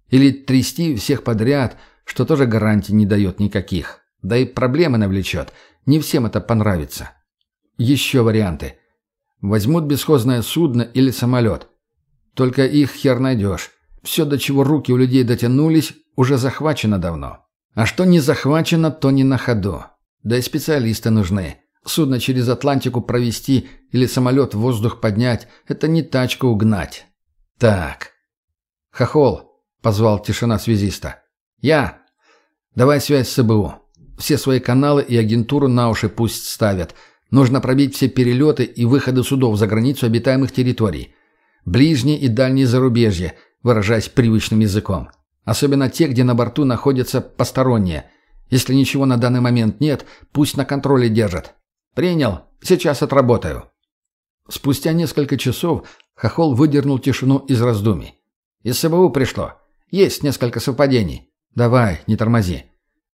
Или трясти всех подряд, что тоже гарантий не дает никаких. Да и проблемы навлечет. Не всем это понравится. Еще варианты. Возьмут бесхозное судно или самолет. Только их хер найдешь. Все, до чего руки у людей дотянулись, уже захвачено давно. А что не захвачено, то не на ходу. Да и специалисты нужны. Судно через Атлантику провести или самолет в воздух поднять – это не тачку угнать. Так. «Хохол», – позвал тишина связиста. «Я. Давай связь с СБУ. Все свои каналы и агентуру на уши пусть ставят. Нужно пробить все перелеты и выходы судов за границу обитаемых территорий. Ближние и дальние зарубежья, выражаясь привычным языком. Особенно те, где на борту находятся посторонние. Если ничего на данный момент нет, пусть на контроле держат. «Принял. Сейчас отработаю». Спустя несколько часов Хохол выдернул тишину из раздумий. «Из СБУ пришло. Есть несколько совпадений. Давай, не тормози.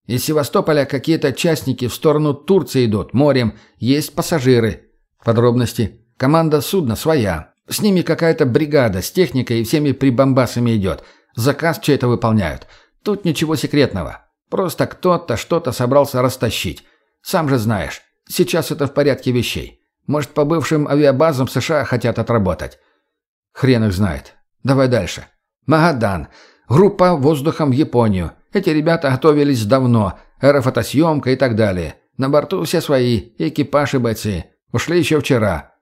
Из Севастополя какие-то частники в сторону Турции идут, морем. Есть пассажиры. Подробности. Команда судна своя. С ними какая-то бригада с техникой и всеми прибамбасами идет. Заказ чей-то выполняют. Тут ничего секретного. Просто кто-то что-то собрался растащить. Сам же знаешь. Сейчас это в порядке вещей. Может, по бывшим авиабазам США хотят отработать. Хрен их знает. Давай дальше. Магадан. Группа воздухом в Японию. Эти ребята готовились давно. Аэрофотосъемка и так далее. На борту все свои. Экипаж и бойцы. Ушли еще вчера.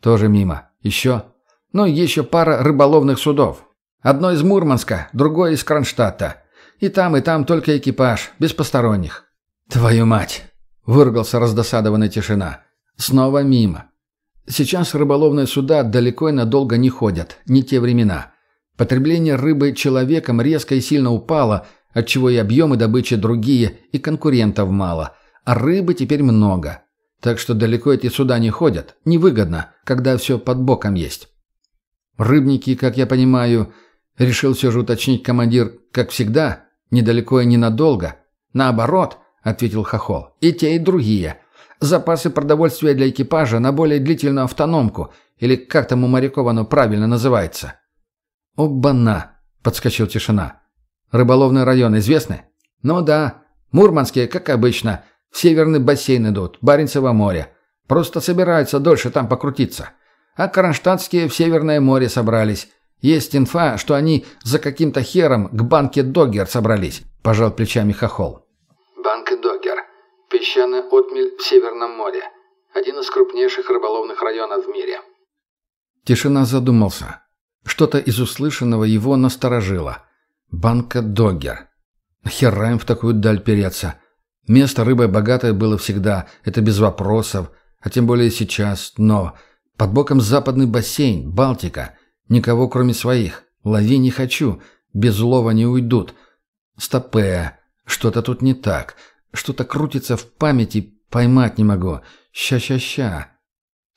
Тоже мимо. Еще? Ну, еще пара рыболовных судов. Одно из Мурманска, другое из Кронштадта. И там, и там только экипаж, без посторонних. Твою мать! Выругался раздосадованная тишина. Снова мимо. Сейчас рыболовные суда далеко и надолго не ходят, не те времена. Потребление рыбы человеком резко и сильно упало, отчего и объемы добычи другие, и конкурентов мало. А рыбы теперь много. Так что далеко эти суда не ходят. Невыгодно, когда все под боком есть. Рыбники, как я понимаю, решил все же уточнить командир, как всегда, недалеко и ненадолго. Наоборот –— ответил Хохол. «И те, и другие. Запасы продовольствия для экипажа на более длительную автономку, или как там у моряков оно правильно называется». «Обана!» — подскочил тишина. «Рыболовный район известны?» «Ну да. Мурманские, как обычно. В северный бассейн идут, Баренцево море. Просто собираются дольше там покрутиться. А Кронштадтские в Северное море собрались. Есть инфа, что они за каким-то хером к банке Доггер собрались», — пожал плечами Хохол. Песчаная отмель в Северном море. Один из крупнейших рыболовных районов в мире. Тишина задумался. Что-то из услышанного его насторожило. Банка Доггер. Нахера им в такую даль переться? Место рыбой богатое было всегда, это без вопросов, а тем более сейчас, но... Под боком западный бассейн, Балтика. Никого, кроме своих. Лови не хочу, без улова не уйдут. Стопе, что-то тут не так. Что-то крутится в памяти, поймать не могу. Ща-ща-ща.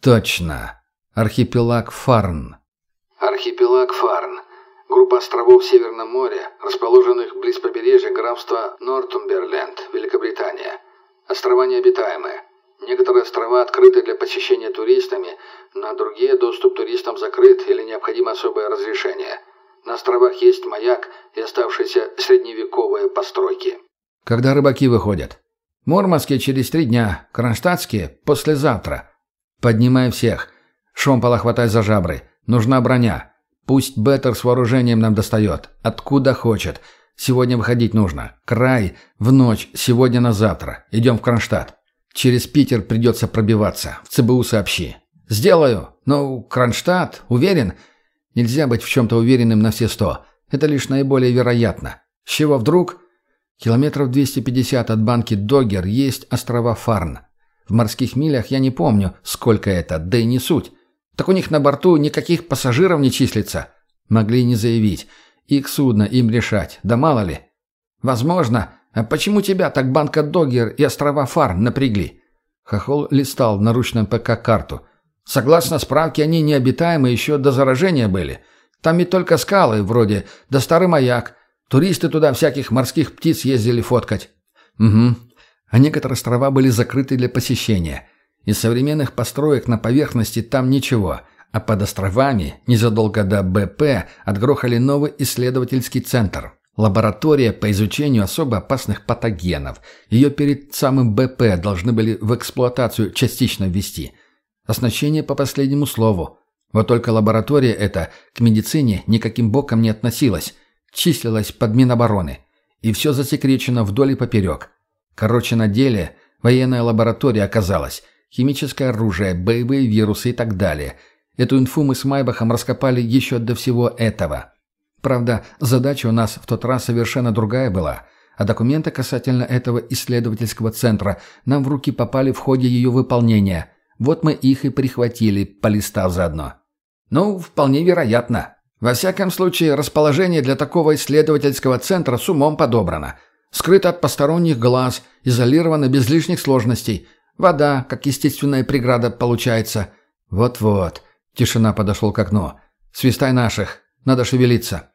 Точно. Архипелаг Фарн. Архипелаг Фарн. Группа островов Северном море, расположенных близ побережья графства Нортумберленд, Великобритания. Острова необитаемые. Некоторые острова открыты для посещения туристами, на другие доступ туристам закрыт или необходимо особое разрешение. На островах есть маяк и оставшиеся средневековые постройки. Когда рыбаки выходят? Мурманские через три дня, кронштадтские послезавтра. Поднимай всех. Шомпола хватай за жабры. Нужна броня. Пусть Беттер с вооружением нам достает. Откуда хочет. Сегодня выходить нужно. Край. В ночь. Сегодня на завтра. Идем в Кронштадт. Через Питер придется пробиваться. В ЦБУ сообщи. Сделаю. Но Кронштадт. Уверен? Нельзя быть в чем-то уверенным на все сто. Это лишь наиболее вероятно. С чего вдруг? Километров 250 от банки Догер есть острова Фарн. В морских милях я не помню, сколько это, да и не суть. Так у них на борту никаких пассажиров не числится. Могли не заявить. Их судно, им решать. Да мало ли. Возможно. А почему тебя так банка Догер и острова Фарн напрягли? Хохол листал в наручном ПК карту. Согласно справке, они необитаемы еще до заражения были. Там ведь только скалы вроде, да старый маяк. Туристы туда всяких морских птиц ездили фоткать. Угу. А некоторые острова были закрыты для посещения. Из современных построек на поверхности там ничего, а под островами, незадолго до БП, отгрохали новый исследовательский центр. Лаборатория по изучению особо опасных патогенов. Ее перед самым БП должны были в эксплуатацию частично ввести. Оснащение по последнему слову. Вот только лаборатория эта к медицине никаким боком не относилась. Числилась под Минобороны. И все засекречено вдоль и поперек. Короче, на деле военная лаборатория оказалась химическое оружие, боевые вирусы и так далее. Эту инфу мы с Майбахом раскопали еще до всего этого. Правда, задача у нас в тот раз совершенно другая была, а документы касательно этого исследовательского центра нам в руки попали в ходе ее выполнения. Вот мы их и прихватили, полистав заодно. Ну, вполне вероятно. Во всяком случае, расположение для такого исследовательского центра с умом подобрано. Скрыто от посторонних глаз, изолировано без лишних сложностей – Вода, как естественная преграда, получается. Вот-вот. Тишина подошел к окну. Свистай наших. Надо шевелиться.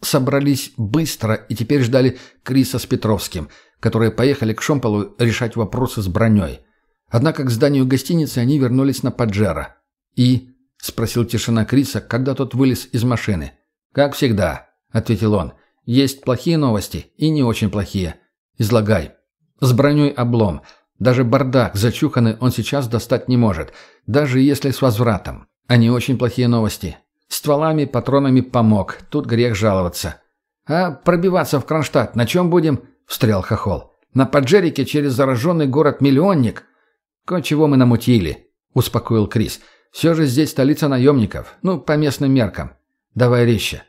Собрались быстро и теперь ждали Криса с Петровским, которые поехали к Шомполу решать вопросы с броней. Однако к зданию гостиницы они вернулись на Паджеро. «И?» – спросил тишина Криса, когда тот вылез из машины. «Как всегда», – ответил он. «Есть плохие новости и не очень плохие. Излагай». «С броней облом. Даже бардак зачуханный он сейчас достать не может, даже если с возвратом. Они очень плохие новости. Стволами, патронами помог, тут грех жаловаться. «А пробиваться в Кронштадт на чем будем?» – встрял Хохол. «На Паджерике через зараженный город-миллионник?» «Кое-чего мы намутили», – успокоил Крис. «Все же здесь столица наемников, ну, по местным меркам. Давай резче».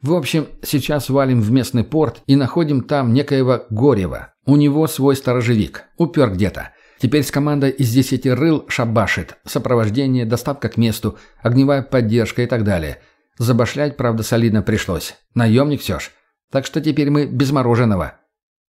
В общем, сейчас валим в местный порт и находим там некоего Горева. У него свой сторожевик. Упер где-то. Теперь с командой из десяти рыл шабашит. Сопровождение, доставка к месту, огневая поддержка и так далее. Забашлять, правда, солидно пришлось. Наемник все ж. Так что теперь мы без мороженого.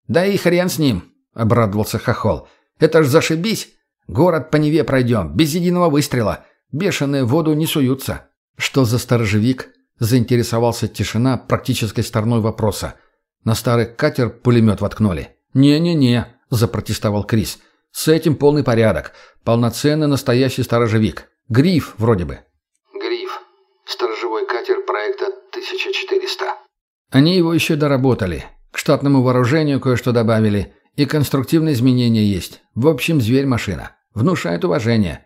«Да и хрен с ним!» — обрадовался Хохол. «Это ж зашибись! Город по Неве пройдем, без единого выстрела. Бешеные в воду не суются». «Что за сторожевик?» Заинтересовался тишина практической стороной вопроса. На старый катер пулемет воткнули. «Не-не-не», – запротестовал Крис. «С этим полный порядок. Полноценный настоящий сторожевик. Гриф вроде бы». «Гриф. Сторожевой катер проекта 1400». Они его еще доработали. К штатному вооружению кое-что добавили. И конструктивные изменения есть. В общем, зверь-машина. Внушает уважение.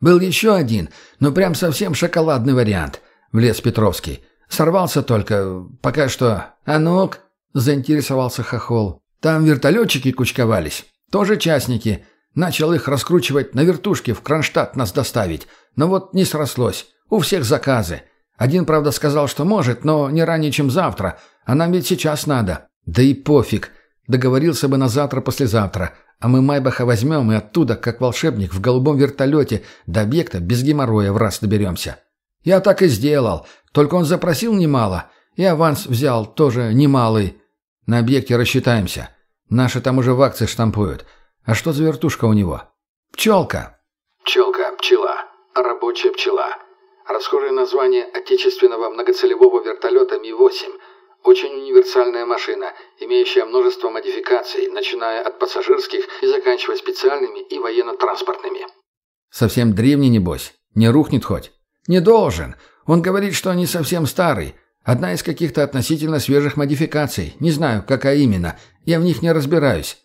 Был еще один, но прям совсем шоколадный вариант –— влез Петровский. «Сорвался только. Пока что. А ну заинтересовался Хохол. «Там вертолетчики кучковались. Тоже частники. Начал их раскручивать на вертушке в Кронштадт нас доставить. Но вот не срослось. У всех заказы. Один, правда, сказал, что может, но не ранее, чем завтра. А нам ведь сейчас надо. Да и пофиг. Договорился бы на завтра-послезавтра. А мы Майбаха возьмем и оттуда, как волшебник, в голубом вертолете до объекта без геморроя в раз доберемся. Я так и сделал. Только он запросил немало. И аванс взял тоже немалый. На объекте рассчитаемся. Наши там уже в акции штампуют. А что за вертушка у него? Пчелка. Пчелка, пчела. Рабочая пчела. Расхожее название отечественного многоцелевого вертолета Ми-8. Очень универсальная машина, имеющая множество модификаций, начиная от пассажирских и заканчивая специальными и военно-транспортными. Совсем древний, небось? Не рухнет хоть? Не должен. Он говорит, что не совсем старый. Одна из каких-то относительно свежих модификаций. Не знаю, какая именно. Я в них не разбираюсь.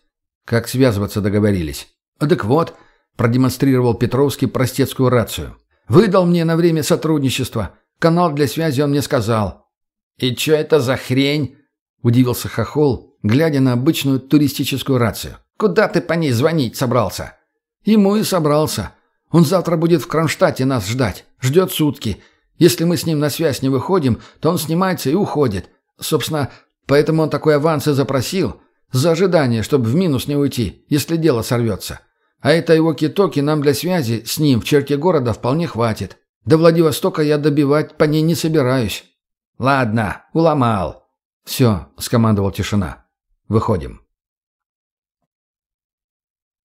Как связываться договорились? Так вот, продемонстрировал Петровский простецкую рацию. Выдал мне на время сотрудничества. Канал для связи он мне сказал. «И чё это за хрень?» – удивился Хохол, глядя на обычную туристическую рацию. «Куда ты по ней звонить собрался?» «Ему и собрался. Он завтра будет в Кронштадте нас ждать. Ждет сутки. Если мы с ним на связь не выходим, то он снимается и уходит. Собственно, поэтому он такой аванс и запросил. За ожидание, чтобы в минус не уйти, если дело сорвется. А это его китоки нам для связи с ним в черте города вполне хватит. До Владивостока я добивать по ней не собираюсь. «Ладно, уломал». «Все», — скомандовал тишина. «Выходим».